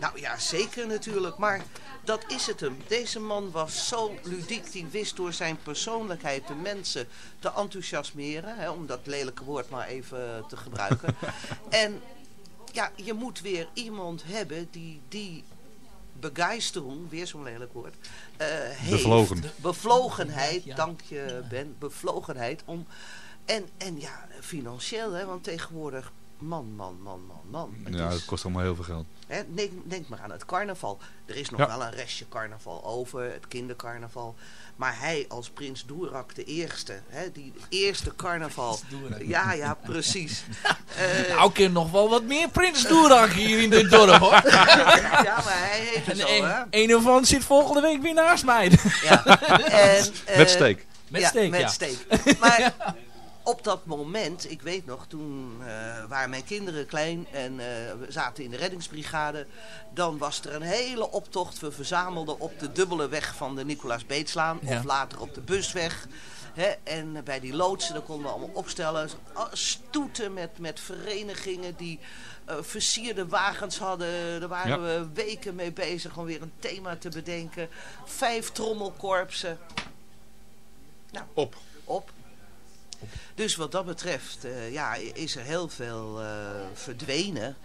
[SPEAKER 11] Nou ja, zeker natuurlijk. Maar dat is het hem. Deze man was zo ludiek. Die wist door zijn persoonlijkheid de mensen te enthousiasmeren. Hè, om dat lelijke woord maar even te gebruiken. en ja, je moet weer iemand hebben die die begeistering, weer zo'n lelijk woord, eh, heeft.
[SPEAKER 7] Bevlogen.
[SPEAKER 11] Bevlogenheid,
[SPEAKER 5] Ja.
[SPEAKER 11] dank je Ben. Bevlogenheid om... En, en ja, financieel, hè, want tegenwoordig, man, man, man, man, man. Het
[SPEAKER 7] Ja,
[SPEAKER 11] is-
[SPEAKER 7] dat kost allemaal heel veel geld.
[SPEAKER 11] Hè, denk, denk maar aan het carnaval. Er is nog
[SPEAKER 7] Ja.
[SPEAKER 11] wel een restje carnaval over, het kindercarnaval. Maar hij als prins Doerak de eerste, hè, die eerste carnaval. Ja, ja, precies. Eh,
[SPEAKER 5] nou, ik ken nog wel wat meer Prins Doerak hier in dit dorp, hoor.
[SPEAKER 11] ja, maar hij heeft het
[SPEAKER 5] En
[SPEAKER 11] zo,
[SPEAKER 5] een,
[SPEAKER 11] hè.
[SPEAKER 5] een ervan zit volgende week weer naast mij.
[SPEAKER 11] Ja. En, eh,
[SPEAKER 7] Met steek.
[SPEAKER 5] Met
[SPEAKER 11] ja,
[SPEAKER 5] steek,
[SPEAKER 11] met
[SPEAKER 5] ja.
[SPEAKER 11] steek. Maar op dat moment, ik weet nog, toen eh, waren mijn kinderen klein en eh, we zaten in de reddingsbrigade. Dan was er een hele optocht. We verzamelden op de dubbele weg van de Nicolaas Beetslaan
[SPEAKER 5] Ja.
[SPEAKER 11] of later op de busweg. En bij die loodsen, daar konden we allemaal opstellen. Ah, Stoeten met, met verenigingen die eh, versierde wagens hadden. Daar waren
[SPEAKER 7] Ja.
[SPEAKER 11] we weken mee bezig om weer een thema te bedenken. Vijf trommelkorpsen. Nou,
[SPEAKER 7] Op.
[SPEAKER 11] op. Dus wat dat betreft eh, ja, is er heel veel eh, verdwenen.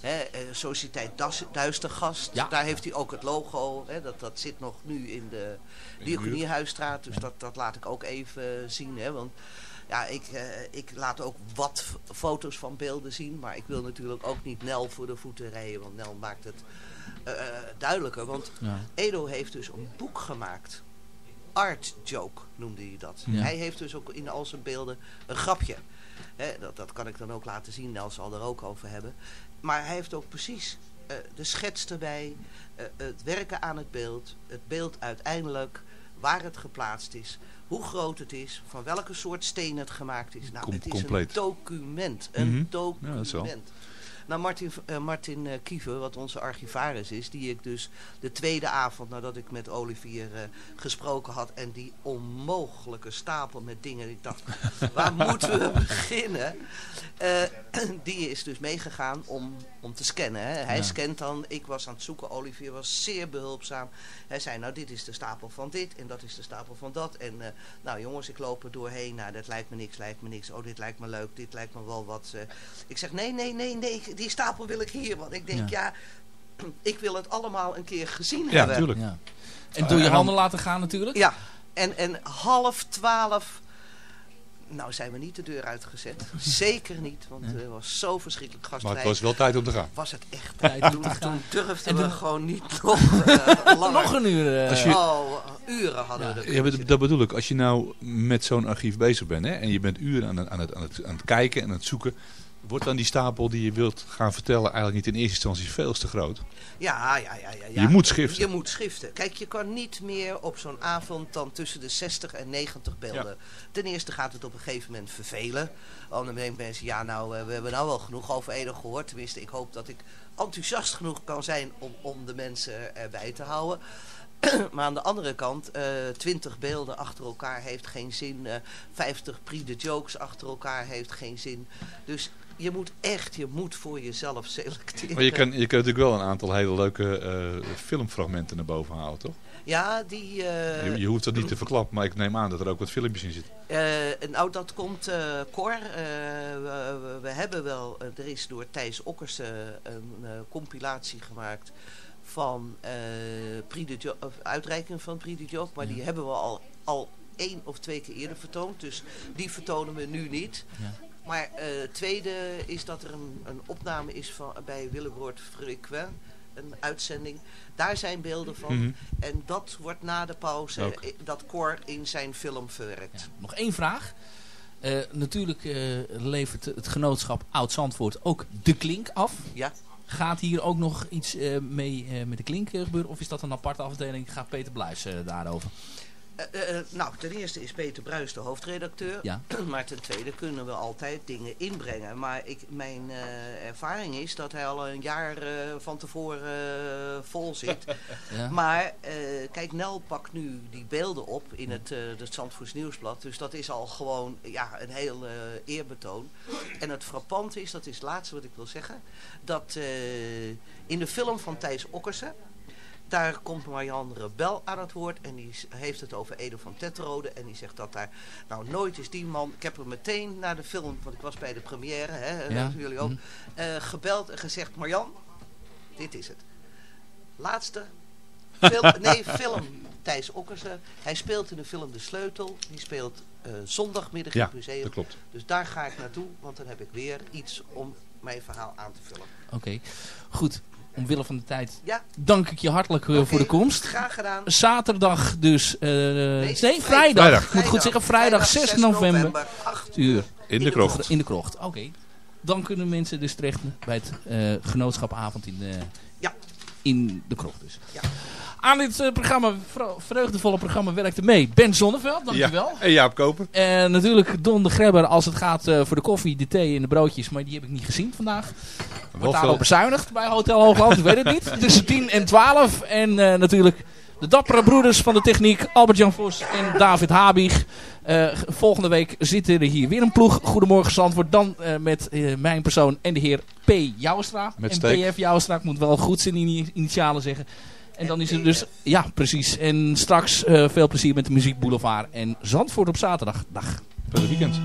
[SPEAKER 11] Hè, eh, Sociëteit Das- Duistergast,
[SPEAKER 5] Ja.
[SPEAKER 11] daar heeft hij ook het logo. Hè, dat, dat zit nog nu in de Diogeniehuisstraat. Dus dat, dat laat ik ook even zien. Hè, want ja, ik, eh, ik laat ook wat foto's van beelden zien. Maar ik wil natuurlijk ook niet Nel voor de voeten rijden. Want Nel maakt het eh, duidelijker. Want
[SPEAKER 5] Ja.
[SPEAKER 11] Edo heeft dus een boek gemaakt. Art joke noemde hij dat.
[SPEAKER 5] Ja.
[SPEAKER 11] Hij heeft dus ook in al zijn beelden een grapje. Dat, dat kan ik dan ook laten zien. Nel zal er ook over hebben. Maar hij heeft ook precies eh, de schets erbij. eh, het werken aan het beeld. Het beeld uiteindelijk. Waar het geplaatst is. Hoe groot het is. Van welke soort steen het gemaakt is. Nou,
[SPEAKER 7] Com-
[SPEAKER 11] het is
[SPEAKER 7] compleet.
[SPEAKER 11] een document. Een
[SPEAKER 7] Mhm. Ja,
[SPEAKER 11] document.
[SPEAKER 7] wel.
[SPEAKER 11] Nou, Martin, eh, Martin eh, Kiever, wat onze archivaris is, die ik dus de tweede avond nadat ik met Olivier eh, gesproken had en die onmogelijke stapel met dingen, ik dacht, waar moeten we beginnen? Die is dus meegegaan om, om te scannen. Hè. Hij
[SPEAKER 12] Ja.
[SPEAKER 11] scant dan, ik was aan het zoeken, Olivier was zeer behulpzaam. Hij zei, nou dit is de stapel van dit en dat is de stapel van dat. En nou jongens, ik loop er doorheen, nou dat lijkt me niks, lijkt me niks. Oh, dit lijkt me leuk, dit lijkt me wel wat. ik zeg, nee, nee, nee, nee, die stapel wil ik hier. Want ik denk, ja, ik wil het allemaal een keer gezien
[SPEAKER 5] Ja,
[SPEAKER 11] hebben.
[SPEAKER 5] tuurlijk. Ja. En door je handen laten gaan natuurlijk.
[SPEAKER 11] Ja, en, en half twaalf... Nou zijn we niet de deur uitgezet. Zeker niet, want het was zo verschrikkelijk gastvrij.
[SPEAKER 7] Maar het was wel tijd om te gaan.
[SPEAKER 11] Was het echt
[SPEAKER 5] Tijd om
[SPEAKER 11] toen,
[SPEAKER 5] te gaan.
[SPEAKER 11] toen durfden
[SPEAKER 5] En
[SPEAKER 11] we gewoon niet nog eh, langer.
[SPEAKER 5] Nog een uur, eh.
[SPEAKER 7] Als je-
[SPEAKER 11] Oh, uren hadden we.
[SPEAKER 7] Ja, maar dat bedoel ik. Als je nou met zo'n archief bezig bent hè, en je bent uren aan het, aan, het, aan, het, aan het kijken en aan het zoeken, wordt dan die stapel die je wilt gaan vertellen eigenlijk niet in eerste instantie veel te groot?
[SPEAKER 11] Ja, ja, ja, ja, ja.
[SPEAKER 7] Je moet schiften.
[SPEAKER 11] Je moet schiften. Kijk, je kan niet meer op zo'n avond dan tussen de 60 en 90 beelden. Ten eerste gaat het op een gegeven moment vervelen. Want dan denken mensen, ja nou, eh, we hebben nou wel genoeg over Ede gehoord. Tenminste, ik hoop dat ik enthousiast genoeg kan zijn om, om de mensen erbij te houden. maar aan de andere kant, eh 20 beelden achter elkaar heeft geen zin. eh 50 prix de jokes achter elkaar heeft geen zin. Dus je moet echt, je moet voor jezelf selecteren.
[SPEAKER 7] Maar je kan, je kan natuurlijk wel een aantal hele leuke eh, filmfragmenten naar boven halen, toch?
[SPEAKER 11] Ja, die... eh,
[SPEAKER 7] Je, je hoeft dat niet te verklappen, maar ik neem aan dat er ook wat filmpjes in zitten.
[SPEAKER 11] Nou, dat komt Cor. we, we- hebben wel, er is door Thijs Okkersen een compilatie gemaakt van de uitreiking van Prix de Joke. Maar die hebben we al, al één of twee keer eerder vertoond. Dus die vertonen we nu niet.
[SPEAKER 5] Ja.
[SPEAKER 11] Maar eh, het tweede is dat er een, een opname is van, bij Willebroord Frequent. Een uitzending. Daar zijn beelden van.
[SPEAKER 5] Mhm.
[SPEAKER 11] En dat wordt na de pauze,
[SPEAKER 5] Ook.
[SPEAKER 11] eh, dat Cor in zijn film verwerkt.
[SPEAKER 5] Nog één vraag. Eh, natuurlijk eh, levert het genootschap Oud-Zandvoort ook de klink af.
[SPEAKER 11] Ja.
[SPEAKER 5] Gaat hier ook nog iets eh, mee eh, met de klink eh, gebeuren? Of is dat een aparte afdeling? Gaat Peter Bluis eh, daarover?
[SPEAKER 11] Eh, eh, nou, ten eerste is Peter Bruis de hoofdredacteur.
[SPEAKER 5] Ja.
[SPEAKER 11] Maar ten tweede kunnen we altijd dingen inbrengen. Maar ik, mijn eh, ervaring is dat hij al een jaar eh, van tevoren eh, vol zit.
[SPEAKER 5] Ja.
[SPEAKER 11] Maar eh, kijk, Nel pakt nu die beelden op in het, eh het Zandvoors Nieuwsblad. Dus dat is al gewoon ja, een heel eh, eerbetoon. En het frappante is, dat is het laatste wat ik wil zeggen... dat eh, in de film van Thijs Okkersen... Daar komt Marianne Rebel aan het woord en die heeft het over Edo van Tetrode. En die zegt dat daar, nou nooit is die man, ik heb er meteen na de film, want ik was bij de première, hè,
[SPEAKER 5] Ja.
[SPEAKER 11] dat jullie ook, eh, gebeld en gezegd, Marjan, dit is het. Laatste, film, nee film, Thijs Okkersen. Hij speelt in de film De Sleutel, die speelt eh, zondagmiddag in het museum.
[SPEAKER 7] dat klopt.
[SPEAKER 11] Dus daar ga ik naartoe, want dan heb ik weer iets om mijn verhaal aan te vullen.
[SPEAKER 5] Oké, goed. Omwille van de tijd
[SPEAKER 11] Ja.
[SPEAKER 5] dank ik je hartelijk eh, voor de komst.
[SPEAKER 11] Graag gedaan.
[SPEAKER 5] Zaterdag dus. eh nee,
[SPEAKER 11] vrijdag.
[SPEAKER 5] vrijdag. Ik moet goed zeggen, vrijdag,
[SPEAKER 11] Vrijdag
[SPEAKER 5] 6
[SPEAKER 11] 6
[SPEAKER 5] november.
[SPEAKER 11] november, 8
[SPEAKER 5] uur.
[SPEAKER 7] In de krocht.
[SPEAKER 5] In de krocht, oké. Dan kunnen mensen dus terecht bij het eh genootschapavond in de,
[SPEAKER 11] Ja.
[SPEAKER 5] in de krocht dus.
[SPEAKER 11] Ja.
[SPEAKER 5] Aan dit eh, programma, vre- vreugdevolle programma werkte mee Ben Zonneveld, dankjewel.
[SPEAKER 7] Ja. En Jaap Koper.
[SPEAKER 5] En natuurlijk Don de Grebber als het gaat eh, voor de koffie, de thee en de broodjes. Maar die heb ik niet gezien vandaag. Wordt daarop bezuinigd bij Hotel Hoogland, ik weet het niet. Tussen 10 en 12. En eh, natuurlijk de dappere broeders van de techniek, Albert-Jan Vos en David Habig. Volgende week zitten er hier weer een ploeg. Goedemorgen Zandvoort. Dan met mijn persoon en de heer P. Jouwstra.
[SPEAKER 7] Met
[SPEAKER 5] en
[SPEAKER 7] steek.
[SPEAKER 5] PF Jouwstra, ik moet wel goed zijn ini- initialen zeggen. En dan is er dus, ja precies. En straks eh, veel plezier met de Muziek Boulevard en Zandvoort op zaterdag. Dag.
[SPEAKER 7] Voor het weekend.